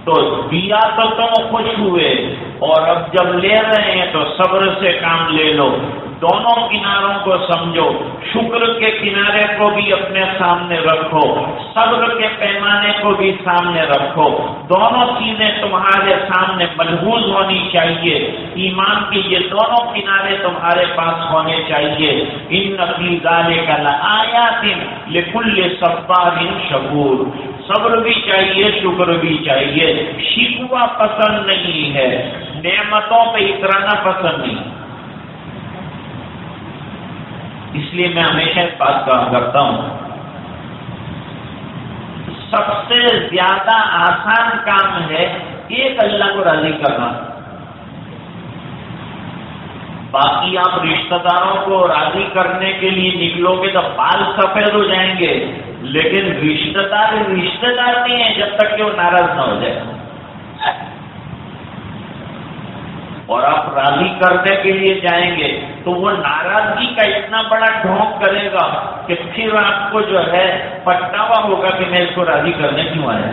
تو دیا تو تم خوش ہوئے، اور اب جب لے رہے ہیں تو صبر سے کام لے لو۔ دونوں کناروں کو سمجھو۔ شکر کے کنارے کو بھی اپنے سامنے رکھو۔ صبر کے پیمانے کو بھی سامنے رکھو۔ دونوں چیزیں تمہارے سامنے ملبوز ہونی چاہیے۔ ایمان کی یہ دونوں کنارے تمہارے پاس ہونے چاہیے۔ ان نفیزارے کا آیا دن لکھل سبار شکور۔ صبر بھی چاہیے، شکر بھی چاہیے۔ شکوا پسند نہیں ہے۔ نعمتوں پہ اترانا پسند نہیں۔ اس لیے میں ہمیشہ اس بات کہا کرتا ہوں، سب سے زیادہ آسان کام ہے ایک اللہ کو راضی کرنا۔ باقی آپ رشتہ داروں کو راضی کرنے کے لیے نکلو گے تو بال سفید ہو جائیں گے، لیکن رشتہ دار رشتہ دار نہیں ہے جب تک کہ وہ ناراض نہ ہو جائے۔ اور آپ راضی کرنے کے لیے جائیں گے تو وہ ناراضگی کا اتنا بڑا ڈھونک کرے گا کہ پھر آپ کو جو ہے پچھتاوا ہوگا کہ میں اس کو راضی کرنے کیوں آیا؟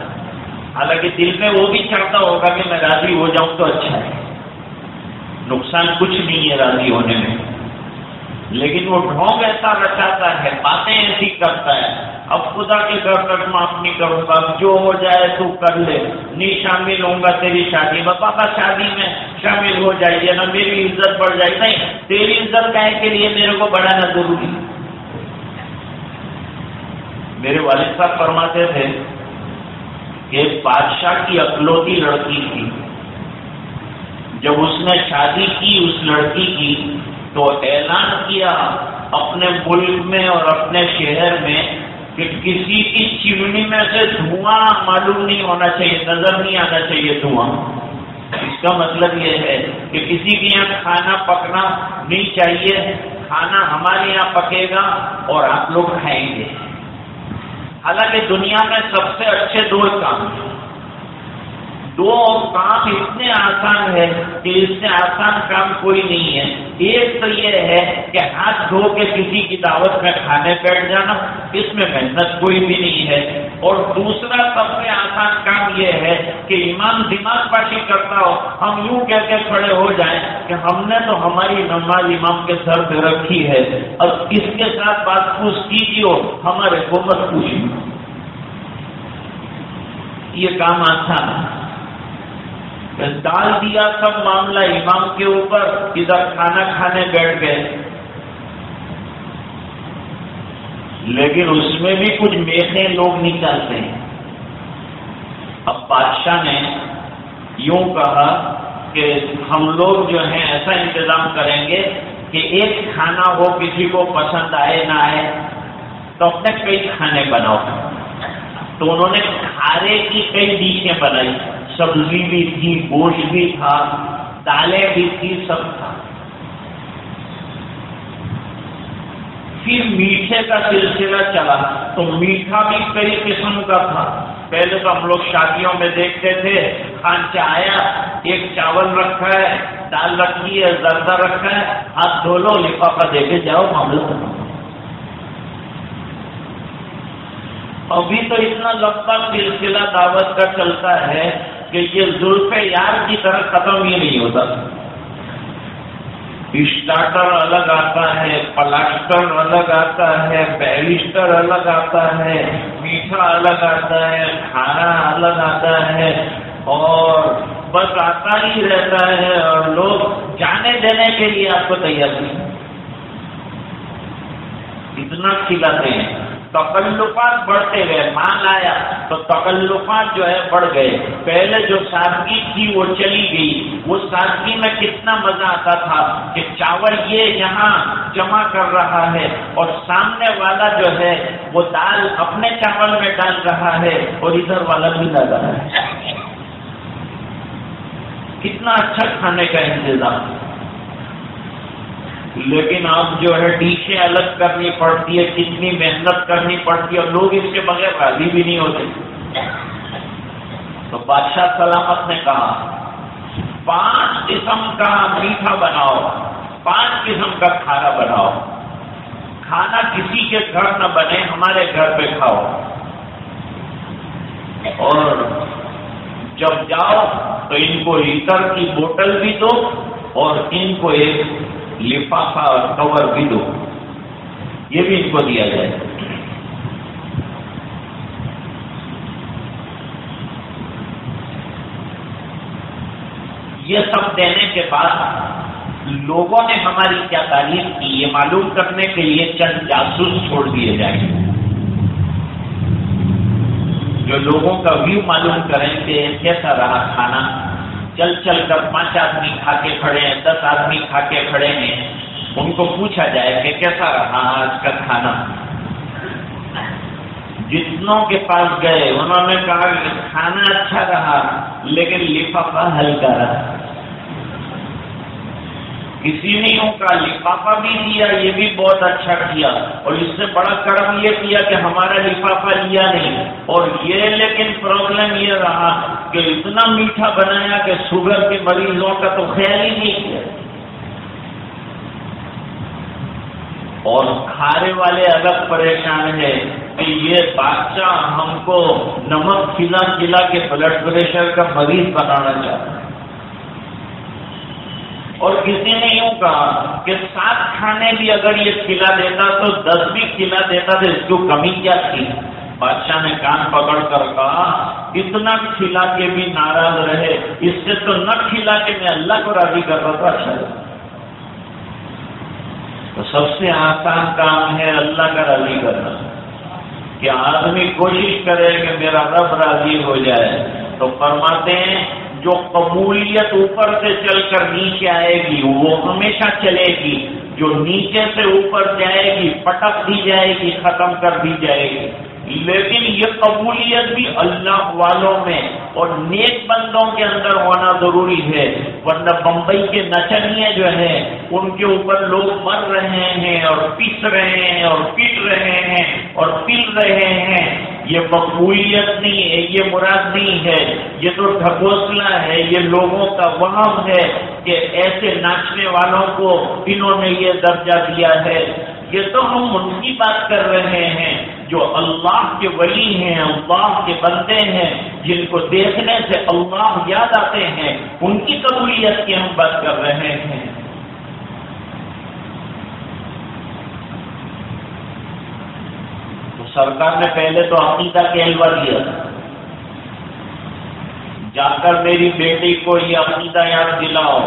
حالانکہ دل میں وہ بھی چاہتا ہوگا کہ میں راضی ہو جاؤں تو اچھا ہے۔ نقصان کچھ نہیں ہے راضی ہونے میں۔ لیکن وہ ڈھونگ ایسا رچاتا ہے، باتیں ایسی کرتا ہے اب خدا کے گھر تک معاف نہیں کروں گا، جو ہو جائے تو کر لے۔ نہیں شامل ہوں گا تیری شادی۔ میں پاپا شادی میں شامل ہو جائیے نا، میری عزت بڑھ جائے۔ نہیں، تیری عزت کہنے کے لیے میرے کو بڑھانا ضروری میرے والد صاحب فرماتے تھے کہ بادشاہ کی اکلوتی لڑکی تھی۔ جب اس نے شادی کی اس لڑکی کی، تو اعلان کیا اپنے ملک میں اور اپنے شہر میں کہ کسی کی چمنی میں سے دھواں معلوم نہیں ہونا چاہیے، نظر نہیں آنا چاہیے دھواں۔ اس کا مطلب یہ ہے کہ کسی کے یہاں کھانا پکنا نہیں چاہیے، کھانا ہمارے یہاں پکے گا اور آپ لوگ کھائیں گے۔ حالانکہ دنیا میں سب سے اچھے دو کام ہیں۔ دو کام اتنے آسان ہے کہ اس سے آسان کام کوئی نہیں ہے۔ ایک تو یہ ہے کہ ہاتھ دھو کے کسی کی دعوت میں کھانے بیٹھ جانا، اس میں محنت کوئی بھی نہیں ہے۔ اور دوسرا سب سے آسان کام یہ ہے کہ ایمان دماغ پاشی کرتا ہو۔ ہم یوں کہہ کے کھڑے ہو جائیں کہ ہم نے تو ہماری نماز امام کے سر پہ رکھی ہے۔ اور اس کے ساتھ بات پوچھ کیجیے ہو ہمارے کو مت پوچھی یہ کام آسان ہے۔ ڈال دیا، سب معاملہ امام کے اوپر، ادھر کھانا کھانے بیٹھ گئے۔ لیکن اس میں بھی کچھ میخے لوگ نکالتے ہیں۔ اب بادشاہ نے یوں کہا کہ ہم لوگ جو ہیں، ایسا انتظام کریں گے کہ ایک کھانا ہو، کسی کو پسند آئے، نہ آئے، تو اپنے کئی کھانے بناؤ۔ تو انہوں نے کھارے کی کئی ڈیشیں بنائی۔ سبزی بھی تھی، گوشت بھی تھا، دالیں بھی تھی سب تھا۔ پھر میٹھے کا سلسلہ چلا۔ تو میٹھا بھی کئی قسم کا تھا۔ پہلے تو ہم لوگ شادیوں میں دیکھتے تھے کھانچا آیا، ایک چاول رکھا ہے، دال رکھی ہے، زردہ رکھا ہے، ہاتھ دھو لو، لفافہ دے کے جاؤ، معاملہ ابھی تو اتنا لمبا سلسلہ دعوت کا چلتا ہے کہ یہ زلف یار کی طرح ختم ہی نہیں ہوتا۔ اسٹارٹر الگ آتا ہے، پلاسٹر الگ آتا ہے، بیرسٹر الگ آتا ہے، میٹھا الگ آتا ہے، کھانا الگ آتا ہے۔ اور بس آتا ہی رہتا ہے اور لوگ جانے دینے کے لیے آپ کو تیار نہیں۔ اتنا کھلاتے ہیں۔ تکلفات بڑھتے گئے، مان آیا، تو تکلفات جو ہے بڑھ گئے۔ پہلے جو سادگی تھی وہ چلی گئی۔ وہ سادگی میں کتنا مزہ آتا تھا کہ چاول یہ یہاں جمع کر رہا ہے اور سامنے والا جو ہے وہ دال اپنے چاول میں ڈال رہا ہے اور ادھر والا بھی ڈال رہا ہے۔ کتنا اچھا کھانے کا انتظام۔ لیکن اب جو ہے ڈیشیں الگ کرنی پڑتی ہے، کتنی محنت کرنی پڑتی ہے اور لوگ اس کے بغیر راضی بھی نہیں ہوتے۔ تو بادشاہ سلامت نے کہا، پانچ قسم کا میٹھا بناؤ، پانچ قسم کا کھانا بناؤ۔ کھانا کسی کے گھر نہ بنے، ہمارے گھر پہ کھاؤ۔ اور جب جاؤ تو ان کو لیٹر کی بوتل بھی دو اور ان کو ایک لفافہ اور کور بھی دو۔ یہ بھی ان کو دیا جائے۔ یہ سب دینے کے بعد لوگوں نے ہماری کیا تعریف کی؟ یہ معلوم کرنے کے لیے چند جاسوس چھوڑ دیے جائیں۔ جو لوگوں کا ویو معلوم کریں کہ کیسا رہا کھانا؟ چل چل کر پانچ آدمی کھا کے کھڑے ہیں، دس آدمی کھا کے کھڑے ہیں۔ ان کو پوچھا جائے کہ کیسا رہا آج کا کھانا؟ جتنوں کے پاس گئے، انہوں نے کہا کہ کھانا اچھا رہا، لیکن لفافہ ہلکا رہا۔ کسی کا لفافہ بھی دیا یہ بھی بہت اچھا کیا۔ اور اس سے بڑا کرم یہ کیا کہ ہمارا لفافہ لیا نہیں۔ اور یہ لیکن پرابلم یہ رہا کہ اتنا میٹھا بنایا کہ شوگر کے مریضوں کا تو خیال ہی نہیں کیا۔ اور کھارے والے الگ پریشان ہیں کہ یہ بادشاہ ہم کو نمک کھلا کھلا کے بلڈ پریشر کا مریض بنانا چاہتا ہے۔ اور کسی نے یوں کہا کہ سات کھانے بھی اگر یہ کھلا دیتا تو دس بھی کھلا دیتا تو اس کو کمی کیا تھی؟ بادشاہ نے کان پکڑ کر کہا، اتنا کھلا کے بھی ناراض رہے، اس سے تو نہ کھلا کے میں اللہ کو راضی کر رہا تھا اچھا۔ تو سب سے آسان کام ہے اللہ کا راضی کرنا۔ کہ آدمی کوشش کرے کہ میرا رب راضی ہو جائے۔ تو فرماتے ہیں جو قبولیت اوپر سے چل کر نیچے آئے گی، وہ ہمیشہ چلے گی۔ جو نیچے سے اوپر جائے گی، پٹک دی جائے گی، ختم کر دی جائے گی۔ لیکن یہ قبولیت بھی اللہ والوں میں اور نیک بندوں کے اندر ہونا ضروری ہے۔ ورنہ بمبئی کے نچنیے جو ہیں، ان کے اوپر لوگ مر رہے ہیں اور پیس رہے ہیں اور پیٹ رہے ہیں اور پل رہے ہیں۔ یہ مقبولیت نہیں ہے، یہ مراد نہیں ہے، یہ تو ڈھکوسلا ہے، یہ لوگوں کا وہم ہے کہ ایسے ناچنے والوں کو انہوں نے یہ درجہ دیا ہے۔ یہ تو ہم ان کی بات کر رہے ہیں جو اللہ کے ولی ہیں، اللہ کے بندے ہیں، جن کو دیکھنے سے اللہ یاد آتے ہیں۔ ان کی قبولیت کی ہم بات کر رہے ہیں تو سرکار نے پہلے تو عقیدہ کے دیا۔ تھا جا کر میری بیٹی کو یہ عقیدہ یاد دلاؤ۔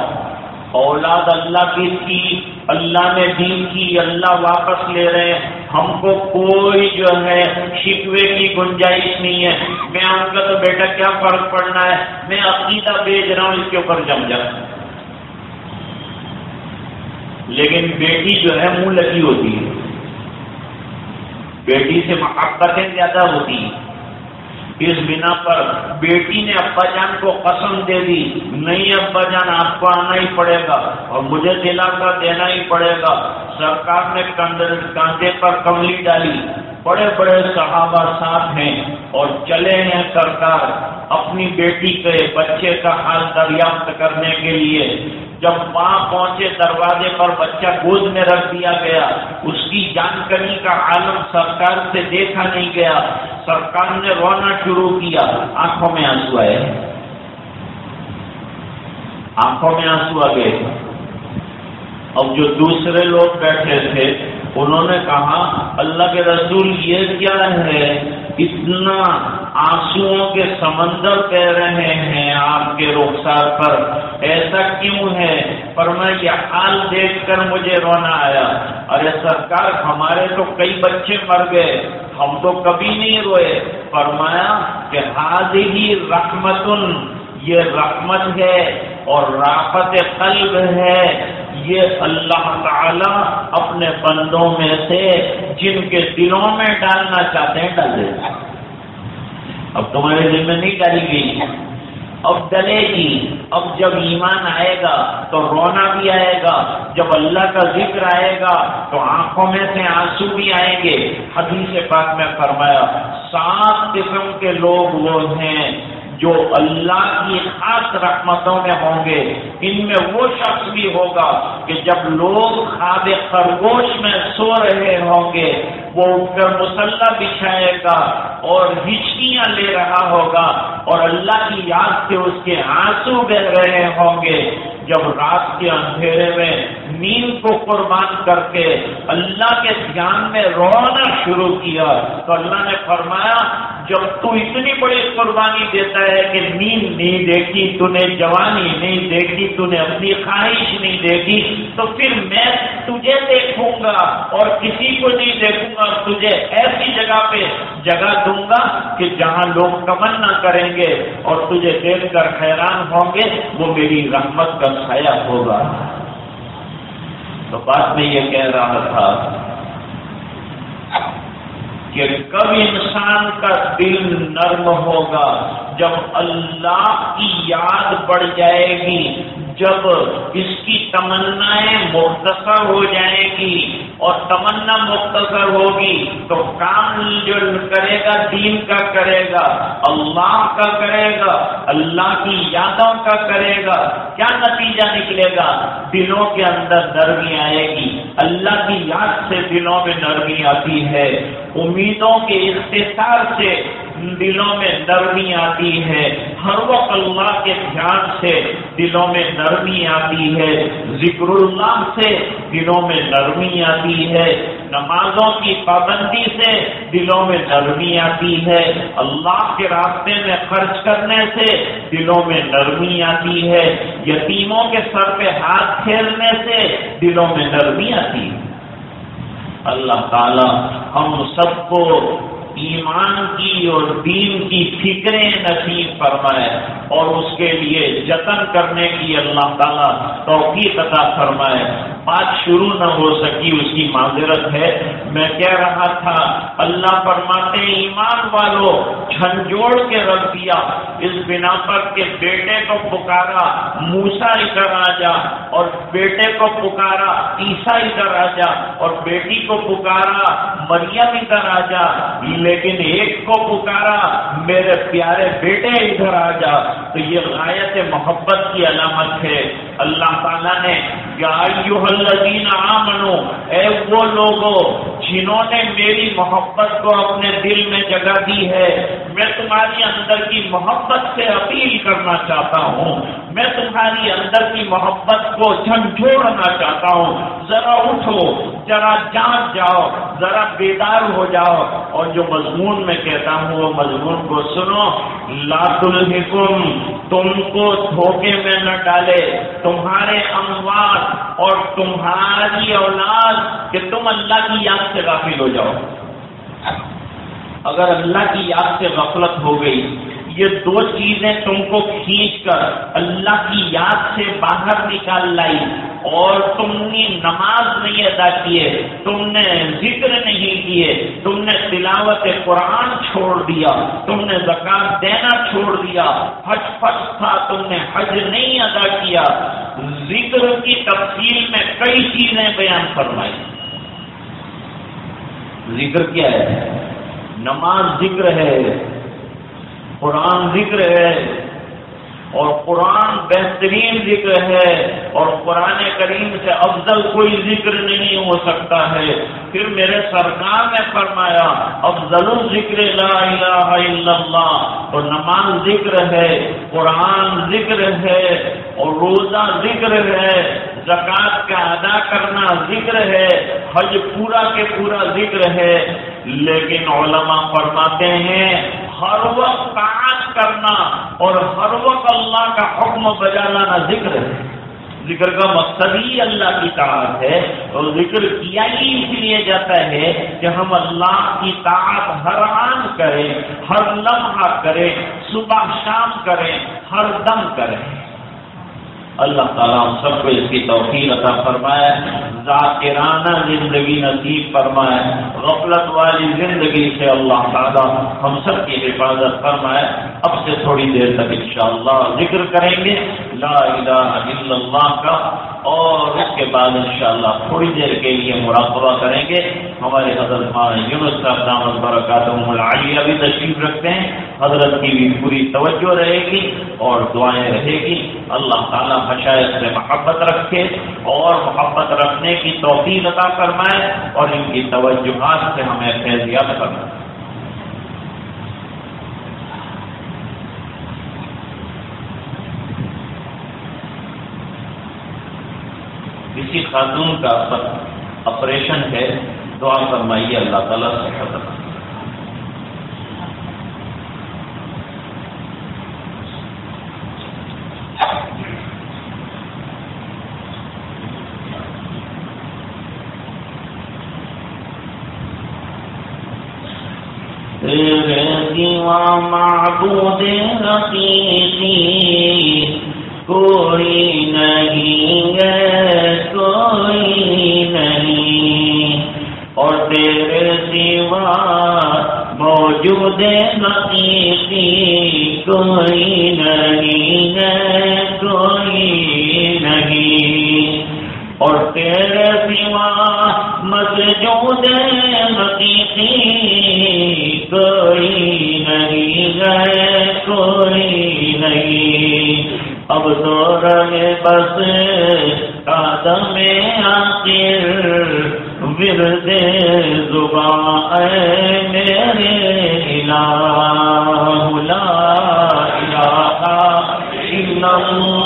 اولاد اللہ کی تھی، اللہ نے دین کی، اللہ واپس لے رہے ہم کو کوئی جو ہے شکوے کی گنجائش نہیں ہے۔ میں آؤں گا تو بیٹا کیا فرق پڑنا ہے؟ میں عقیدہ بیچ رہا ہوں، اس کے اوپر جم جا۔ لیکن بیٹی جو ہے، منہ لگی ہوتی ہے۔ بیٹی سے محبتیں زیادہ ہوتی اس بنا پر بیٹی نے ابا جان کو قسم دے دی، نہیں ابا جان، آپ کو آنا ہی پڑے گا اور مجھے دلا دینا ہی پڑے گا۔ سرکار نے کاندھے پر کملی ڈالی۔ بڑے بڑے صحابہ ساتھ ہیں اور چلے ہیں سرکار۔ اپنی بیٹی کے بچے کا حال دریافت کرنے کے لیے جب وہاں پہنچے دروازے پر بچہ گود میں رکھ دیا گیا، اس کی جانکاری کا عالم سرکار سے دیکھا نہیں گیا۔ سرکار نے رونا شروع کیا۔ آنکھوں میں آنسو آئے۔ آنکھوں میں آنسو آ گئے۔ اب جو دوسرے لوگ بیٹھے تھے انہوں نے کہا، اللہ کے رسول یہ کیا ہے؟ اتنا آنسو کے سمندر کہہ رہے ہیں آپ کے رخسار پر۔ ایسا کیوں ہے؟ پر میں یہ حال دیکھ کر مجھے رونا آیا۔ ارے سرکار، ہمارے تو کئی بچے مر گئے۔ ہم تو کبھی نہیں روئے۔ فرمایا کہ حاد ہی رحمت یہ رحمت ہے اور رافت قلب ہے۔ یہ اللہ تعالی اپنے بندوں میں سے جن کے دلوں میں ڈالنا چاہتے ہیں، ڈال دیتا اب تمہارے دل میں نہیں ڈالی گئی۔ اب ڈلے گی۔ اب جب ایمان آئے گا تو رونا بھی آئے گا۔ جب اللہ کا ذکر آئے گا تو آنکھوں میں سے آنسو بھی آئیں گے۔ حدیث پاک میں فرمایا، سات قسم کے لوگ وہ ہیں جو اللہ کی خاص رحمتوں میں ہوں گے، ان میں وہ شخص بھی ہوگا کہ جب لوگ خواب خرگوش میں سو رہے ہوں گے، وہ اٹھ کر مسلح بچھائے گا اور ہچکیاں لے رہا ہوگا اور اللہ کی یاد سے اس کے آنسو بہ رہے ہوں گے۔ جب رات کے اندھیرے میں نیند کو قربان کر کے اللہ کے دھیان میں رونا شروع کیا تو اللہ نے فرمایا، جب تو اتنی بڑی قربانی دیتا ہے کہ نیند نہیں دیکھی، تو نے جوانی نہیں دیکھی، تو نے اپنی خواہش نہیں دیکھی، تو پھر میں تجھے دیکھوں گا اور کسی کو نہیں دیکھوں گا، تجھے ایسی جگہ پہ جگہ دوں گا کہ جہاں لوگ کمن نہ کریں گے اور تجھے دیکھ کر حیران ہوں گے، وہ میری رحمت کا سایہ ہوگا۔ تو بات میں یہ کہہ رہا تھا کہ کب انسان کا دل نرم ہوگا جب اللہ کی یاد بڑھ جائے گی جب اس کی تمنائیں مختصر ہو جائے گی اور تمنا مختصر ہوگی تو کام جو کرے گا، دین کا کرے گا، اللہ کا کرے گا، اللہ کی یادوں کا کرے گا۔ کیا نتیجہ نکلے گا؟ دلوں کے اندر نرمی آئے گی۔ اللہ کی یاد سے دلوں میں نرمی آتی ہے۔ امیدوں کے اختصار سے دلوں میں نرمی آتی ہے۔ ہر وقت اللہ کے دھیان سے دلوں میں نرمی آتی ہے۔ ذکر اللہ سے دلوں میں نرمی آتی ہے۔ نمازوں کی پابندی سے دلوں میں نرمی آتی ہے۔ اللہ کے راستے میں خرچ کرنے سے دلوں میں نرمی آتی ہے۔ یتیموں کے سر پہ ہاتھ پھیرنے سے دلوں میں نرمی آتی ہے۔ اللہ تعالی ہم سب کو ایمان کی اور دین کی فکریں نصیب فرمائے اور اس کے لیے جتن کرنے کی اللہ تعالیٰ توقی عطا فرمائے۔ بات شروع نہ ہو سکی، اس کی معذرت ہے۔ میں کہہ رہا تھا، اللہ فرماتے ایمان والوں جھنجھوڑ کے رکھ دیا۔ اس بنا پر کے بیٹے کو پکارا موسا ادھر آ جا۔ اور بیٹے کو پکارا عیسا ادھر آ جا۔ اور بیٹی کو پکارا، مریم ادھر آ جا۔ لیکن ایک کو پکارا، میرے پیارے بیٹے ادھر آ جا۔ تو یہ غایت محبت کی علامت ہے۔ اللہ تعالیٰ نے آمنو، اے وہ لوگوں جنہوں نے میری محبت کو اپنے دل میں جگہ دی ہے، میں تمہاری اندر کی محبت سے اپیل کرنا چاہتا ہوں۔ میں تمہاری اندر کی محبت کو جھنجھوڑنا چاہتا ہوں۔ ذرا اٹھو۔ ذرا جانچ جاؤ، ذرا بیدار ہو جاؤ۔ اور جو مضمون میں کہتا ہوں، وہ مضمون کو سنو۔ لات الحکم تم کو دھوکے میں نہ ڈالے۔ تمہارے اموات اور تمہاری اولاد، کہ تم اللہ کی یاد سے غافل ہو جاؤ۔ اگر اللہ کی یاد سے غفلت ہو گئی یہ دو چیزیں تم کو کھینچ کر اللہ کی یاد سے باہر نکال لائی اور تم نے نماز نہیں ادا کیے تم نے ذکر نہیں کیے تم نے تلاوت قرآن چھوڑ دیا، تم نے زکات دینا چھوڑ دیا، حج فٹ تھا، تم نے حج نہیں ادا کیا۔ ذکر کی تفصیل میں کئی چیزیں بیان فرمائی۔ ذکر کیا ہے؟ نماز ذکر ہے قرآن ذکر ہے، اور قرآن بہترین ذکر ہے، اور قرآن کریم سے افضل کوئی ذکر نہیں ہو سکتا ہے۔ پھر میرے سرکار نے فرمایا، افضل ذکر لا الہ الا اللہ۔ اور نماز ذکر ہے، قرآن ذکر ہے، اور روزہ ذکر ہے زکات کا ادا کرنا ذکر ہے، حج پورا کے پورا ذکر ہے۔ لیکن علماء فرماتے ہیں ہر وقت کاج کرنا اور ہر وقت اللہ کا حکم بجانا ذکر ہے۔ ذکر کا مقصد ہی اللہ کی طاعت ہے اور ذکر کیا ہی اس لیے جاتا ہے کہ ہم اللہ کی طاعت ہر آن کریں، ہر لمحہ کریں، صبح شام کریں، ہر دم کریں۔ اللہ تعالیٰ ہم سب کو اس کی توفیق عطا فرمائے ذاکرانہ زندگی نصیب فرمائے، غفلت والی زندگی سے اللہ تعالیٰ ہم سب کی حفاظت فرمائے۔ اب سے تھوڑی دیر تک انشاءاللہ ذکر کریں گے۔ لا الہ الا اللہ کا۔ اور اس کے بعد انشاءاللہ تھوڑی دیر کے لیے مراقبہ کریں گے۔ ہمارے حضرت یونس صاحب دامت برکاتہم العالیہ بھی تشریف رکھتے ہیں۔ حضرت کی بھی پوری توجہ رہے گی اور دعائیں رہے گی۔ اللہ تعالیٰ مشاعر سے محبت رکھے اور محبت رکھنے کی توفیق عطا فرمائے اور ان کی توجہات سے ہمیں فیضیات کرنا کسی خاتون کا آپریشن ہے، دعا فرمائیے اللہ تعالیٰ سے خطرہ معبود حقیقی کوئی نہیں ہے کوئی نہیں اور تیرے سوا موجود حقیقی کوئی نہیں ہے کوئی نہیں اور تیرے سوا مسجود حقیقی کوئی نہیں گئے کوئی نہیں۔ اب تو رہے بس قدم آخر، ورد زبان میرے الہ، لا الہ الا اللہ۔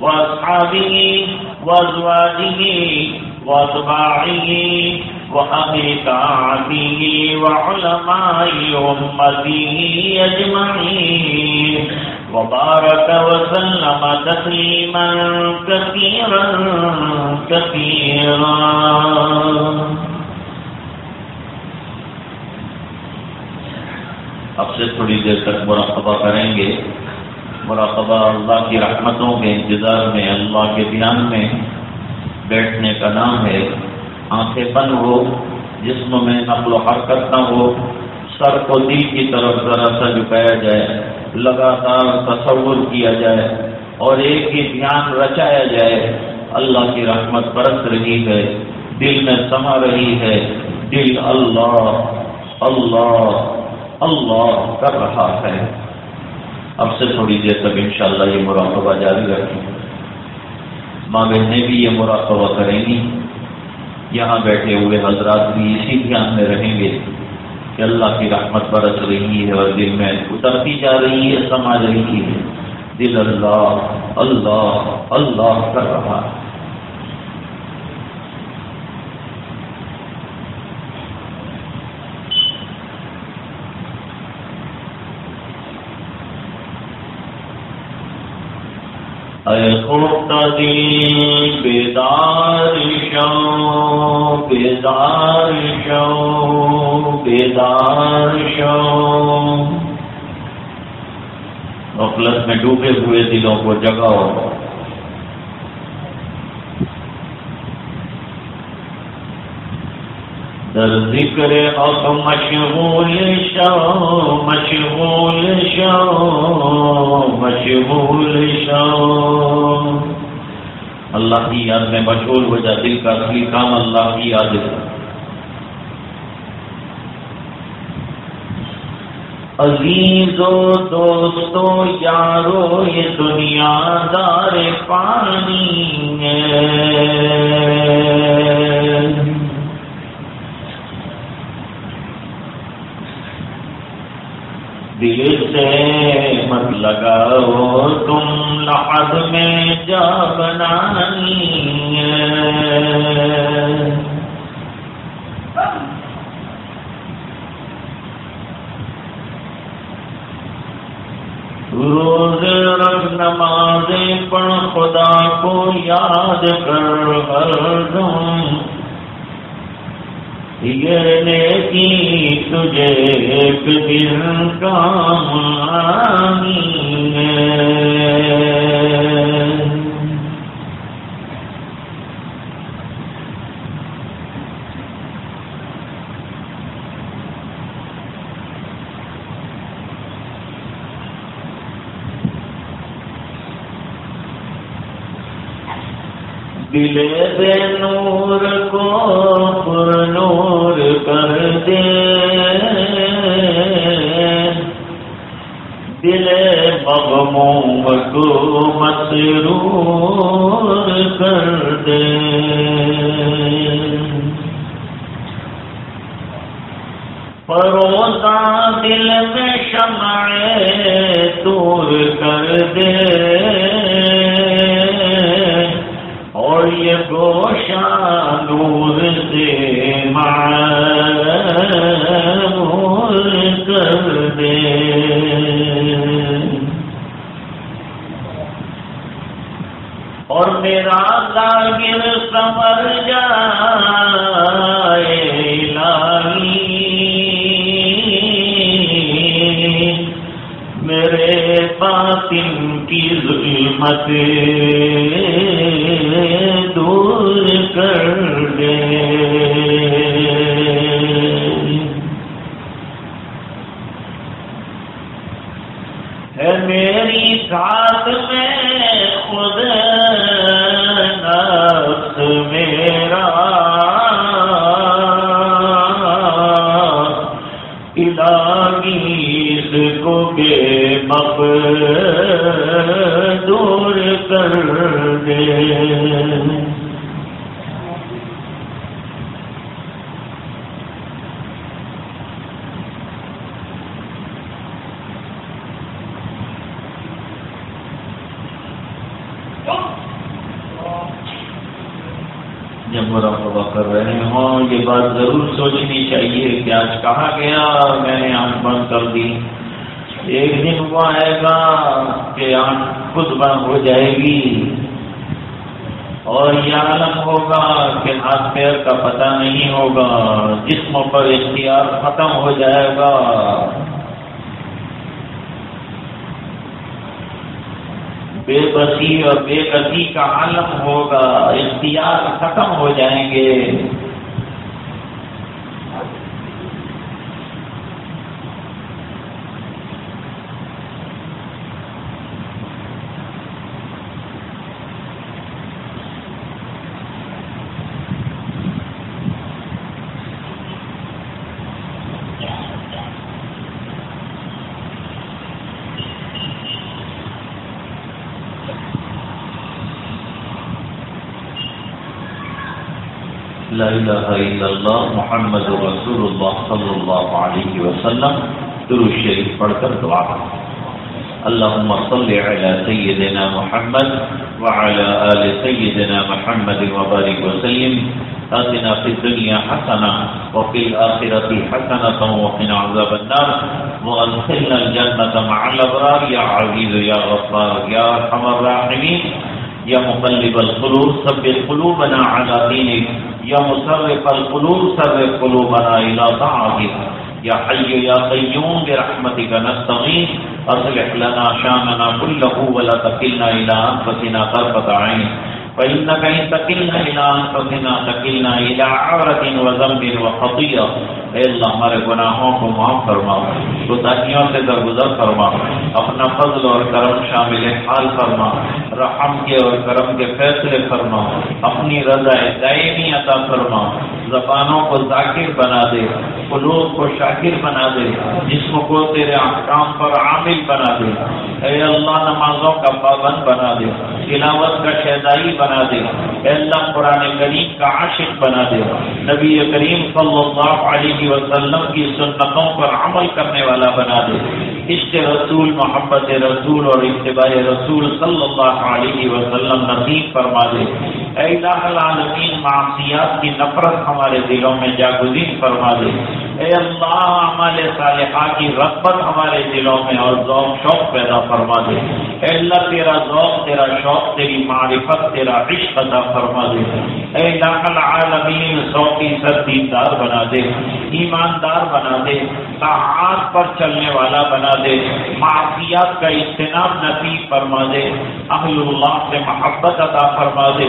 وأصحابه وأزواجه وأتباعه وأهل وعلماء أمته أجمعين. وبارك وسلم تسليما كثيرا كثيرا. اب سے تھوڑی دیر تک مراقبہ کریں گے۔ مراقبہ اللہ کی رحمتوں کے انتظار میں، اللہ کے دھیان میں بیٹھنے کا نام ہے آنکھیں بند ہو، جسم میں نقل و حرکت نہ ہو، سر کو دل کی طرف ذرا سا جھکایا جائے، لگاتار تصور کیا جائے اور ایک ہی دھیان رچایا جائے، اللہ کی رحمت برس رہی ہے، دل میں سما رہی ہے، دل اللہ اللہ اللہ کر رہا ہے۔ اب سے تھوڑی دیر تک انشاءاللہ یہ مراقبہ جاری رکھیں۔ ماں بہنیں بھی یہ مراقبہ کریں گی۔ یہاں بیٹھے ہوئے حضرات بھی اسی دھیان میں رہیں گے کہ اللہ کی رحمت برس رہی ہے اور دل میں اترتی جا رہی ہے، سما رہی ہے۔ دل اللہ اللہ اللہ کر رہا ہے۔ اے دل بیدار شو بیدار شو بیدار شو غفلت میں ڈوبے ہوئے دلوں کو جگاؤ در ذکر حق مشغول شو مشغول شو مشغول شو اللہ کی یاد میں مشغول ہو جا، دل کا اصلی کام اللہ کی یاد ہے۔ عزیزو دوستو یارو، یہ دنیا دار پانی ہے۔ دل سے مت لگاؤ، تم لحظ میں جا بنانی روز رنگ نمازیں پڑھ خدا کو یاد کر، ہر دم یہ کی تجھے ایک دن کا مانی ہے۔ دل بے نور کو پر نور کر دے۔ دل مغموم کو مسرور کر دے۔ پروزہ دل میں شمع دور کر دے۔ اور یہ گوشا نور سے معمول کر دے۔ اور میرا داغر سمر جائے الہی۔ میرے باطن کی ظلمت خود بند ہو جائے گی۔ اور یہ عالم ہوگا کہ ہاتھ پیر کا پتہ نہیں ہوگا جسم پر اختیار ختم ہو جائے گا۔ بے بسی اور بے بسی کا عالم ہوگا، اختیار ختم ہو جائیں گے۔ لا الہ الا اللہ محمد رسول اللہ صلی اللہ علیہ وسلم. درود شریف پڑھ کر دعا اللهم صل على سيدنا محمد وعلى آل سيدنا محمد وبارك وسلم. آتنا في الدنيا حسنة وفي الآخرة حسنة وقنا عذاب النار. وأدخلنا الجنة مع الأبرار. يا عزيز، يا غفار، يا أرحم الراحمين. يا مقلب القلوب، ثبت قلوبنا على دينك. یا مصرف القلوب، صرف قلوبنا الى طاعتك یا حی یا قیوم، برحمتک نستغيث اصلح لنا شاننا كله ولا تكلنا الى انفسنا طرفة عين فإنك إن تكلنا إلى أنفسنا تكلنا إلى عارة وذنب وخطيئة اے اللہ ہمارے گناہوں کو معاف فرما۔ تو سے درگزر فرما۔ اپنا فضل اور کرم شامل حال فرما۔ رحم کے اور کرم کے فیصلے فرما۔ اپنی رضا دائمی عطا فرما۔ زبانوں کو ذاکر بنا دے، قلوب کو شاکر بنا دے، جسم کو تیرے احکام پر عامل بنا دے۔ اے اللہ، نمازوں کا پابند بنا دے، تلاوت کا شہدائی بنا دے۔ اے اللہ، قرآن کریم کا عاشق بنا دے۔ نبی کریم صلی اللہ علیہ وسلم کی سنتوں پر عمل کرنے والا بنا دے۔ عشق رسول، محبت رسول اور اتباع رسول صلی اللہ علیہ وسلم نصیب فرما دے۔ اے الہ العالمین، معصیات کی نفرت ہم ہمارے دلوں میں جاگزین فرما دے۔ اے اللہ عمال صالحہ کی رغبت ہمارے دلوں میں اور ذوق، شوق پیدا فرما دے۔ اے اللہ، تیرا ذوق، تیرا شوق، تیری معرفت، تیرا عشق عطا فرما دے۔ اے الہ العالمین سو فیصد دیندار بنا دے، ایماندار بنا دے تعات پر چلنے والا بنا دے، معافیات کا اجتناب نصیب فرما دے۔ اہل اللہ سے محبت عطا فرما دے،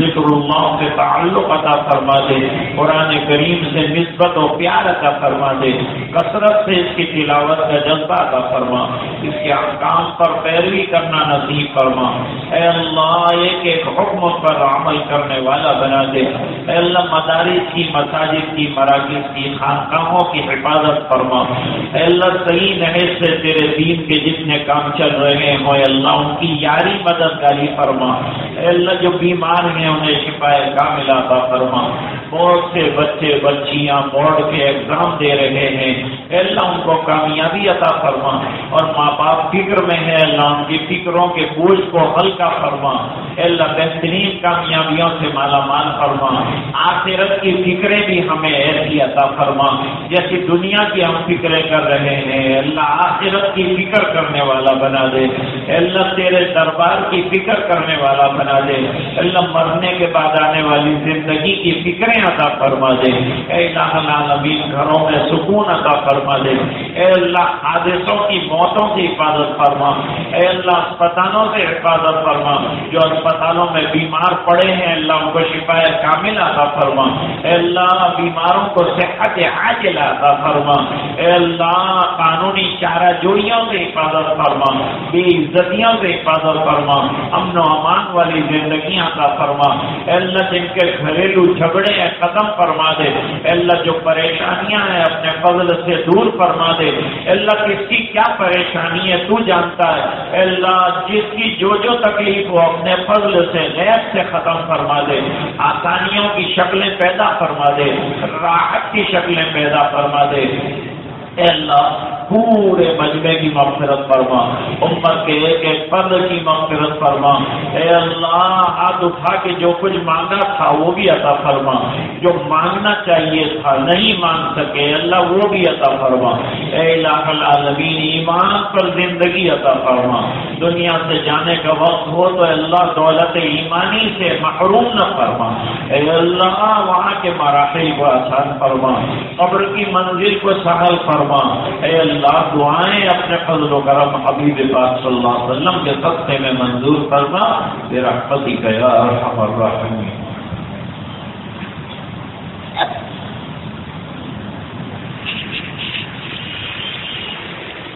ذکر اللہ سے تعلق عطا فرما دے۔ قرآن کریم سے نسبت و پیار عطا فرما دے کثرت سے اس کی تلاوت کا جذبہ عطا فرما۔ اس کے احکام پر پیروی کرنا نصیب فرما۔ اے اللہ، ایک ایک حکم پر عمل کرنے والا بنا دے۔ اے اللہ، مدارس کی، مساجد کی، مراکز کی، خانقاہوں کی حفاظت فرما۔ اے اللہ، صحیح نحر سے تیرے دین کے جتنے کام چل رہے ہوں، اے اللہ، ان کی یاری مددگاری فرما۔ اے اللہ، جو بیمار ہیں، انہیں شفا کامل عطا فرما۔ بہت سے بچے، بچیاں، بورڈ کے ایگزام ہم دے رہے ہیں۔ اے اللہ ان کو کامیابی عطا فرما۔ اور ماں باپ فکر میں ہے اللہ ان کی فکروں کے بوجھ کو ہلکا فرما۔ اے اللہ بہترین کامیابیوں سے مالا مال فرما۔ آخرت کی فکریں بھی ہمیں ایسی عطا فرما۔ جیسی دنیا کی ہم فکریں کر رہے ہیں اللہ آخرت کی فکر کرنے والا بنا دے۔ اللہ تیرے دربار کی فکر کرنے والا بنا دے۔ اللہ مرنے کے بعد آنے والی زندگی کی فکریں عطا فرما دے۔ اے الہ العالمین گھروں میں سکون عطا فرما دے۔ اے اللہ، حادثوں کی موتوں کی حفاظت فرما۔ اے اللہ، اسپتالوں سے حفاظت فرما۔ جو اسپتالوں میں بیمار پڑے ہیں اللہ، ان کو شفا کامل عطا فرما۔ اے اللہ، بیماروں کو صحت عاجل عطا فرما۔ اے اللہ، قانونی چارہ جوڑیوں سے حفاظت فرما۔ بے عزتیوں سے حفاظت فرما۔ امن و امان والی زندگیاں عطا فرما۔ اے اللہ، جن کے گھریلو جھگڑے ہیں ختم فرما دے۔ اے اللہ، جو پریشانیاں ہیں، اپنے فضل سے دور فرما دے۔ اللہ کس کی کیا پریشانی ہے، تو جانتا ہے۔ اللہ جس کی جو جو تکلیف ہو، اپنے فضل سے، غیب سے ختم فرما دے۔ آسانیوں کی شکلیں پیدا فرما دے۔ راحت کی شکلیں پیدا فرما دے۔ اے اللہ پورے مجمے کی مغفرت فرما۔ امت کے ایک ایک فرد کی مغفرت فرما۔ اے اللہ، ہاتھ اٹھا کے جو کچھ مانگا تھا وہ بھی عطا فرما۔ جو مانگنا چاہیے تھا نہیں مانگ سکے، اللہ وہ بھی عطا فرما۔ اے الہ العالمین، ایمان پر زندگی عطا فرما۔ دنیا سے جانے کا وقت ہو تو اللہ دولت ایمانی سے محروم نہ فرما۔ اے اللہ، وہاں کے مراحل کو آسان فرما۔ قبر کی منزل کو سہل فرما۔ اے اللہ دعائیں اپنے فضل و کرم حبیب پاک صلی اللہ علیہ وسلم کے سستے میں منظور کرنا تیرا پتی گیا اور ہمارا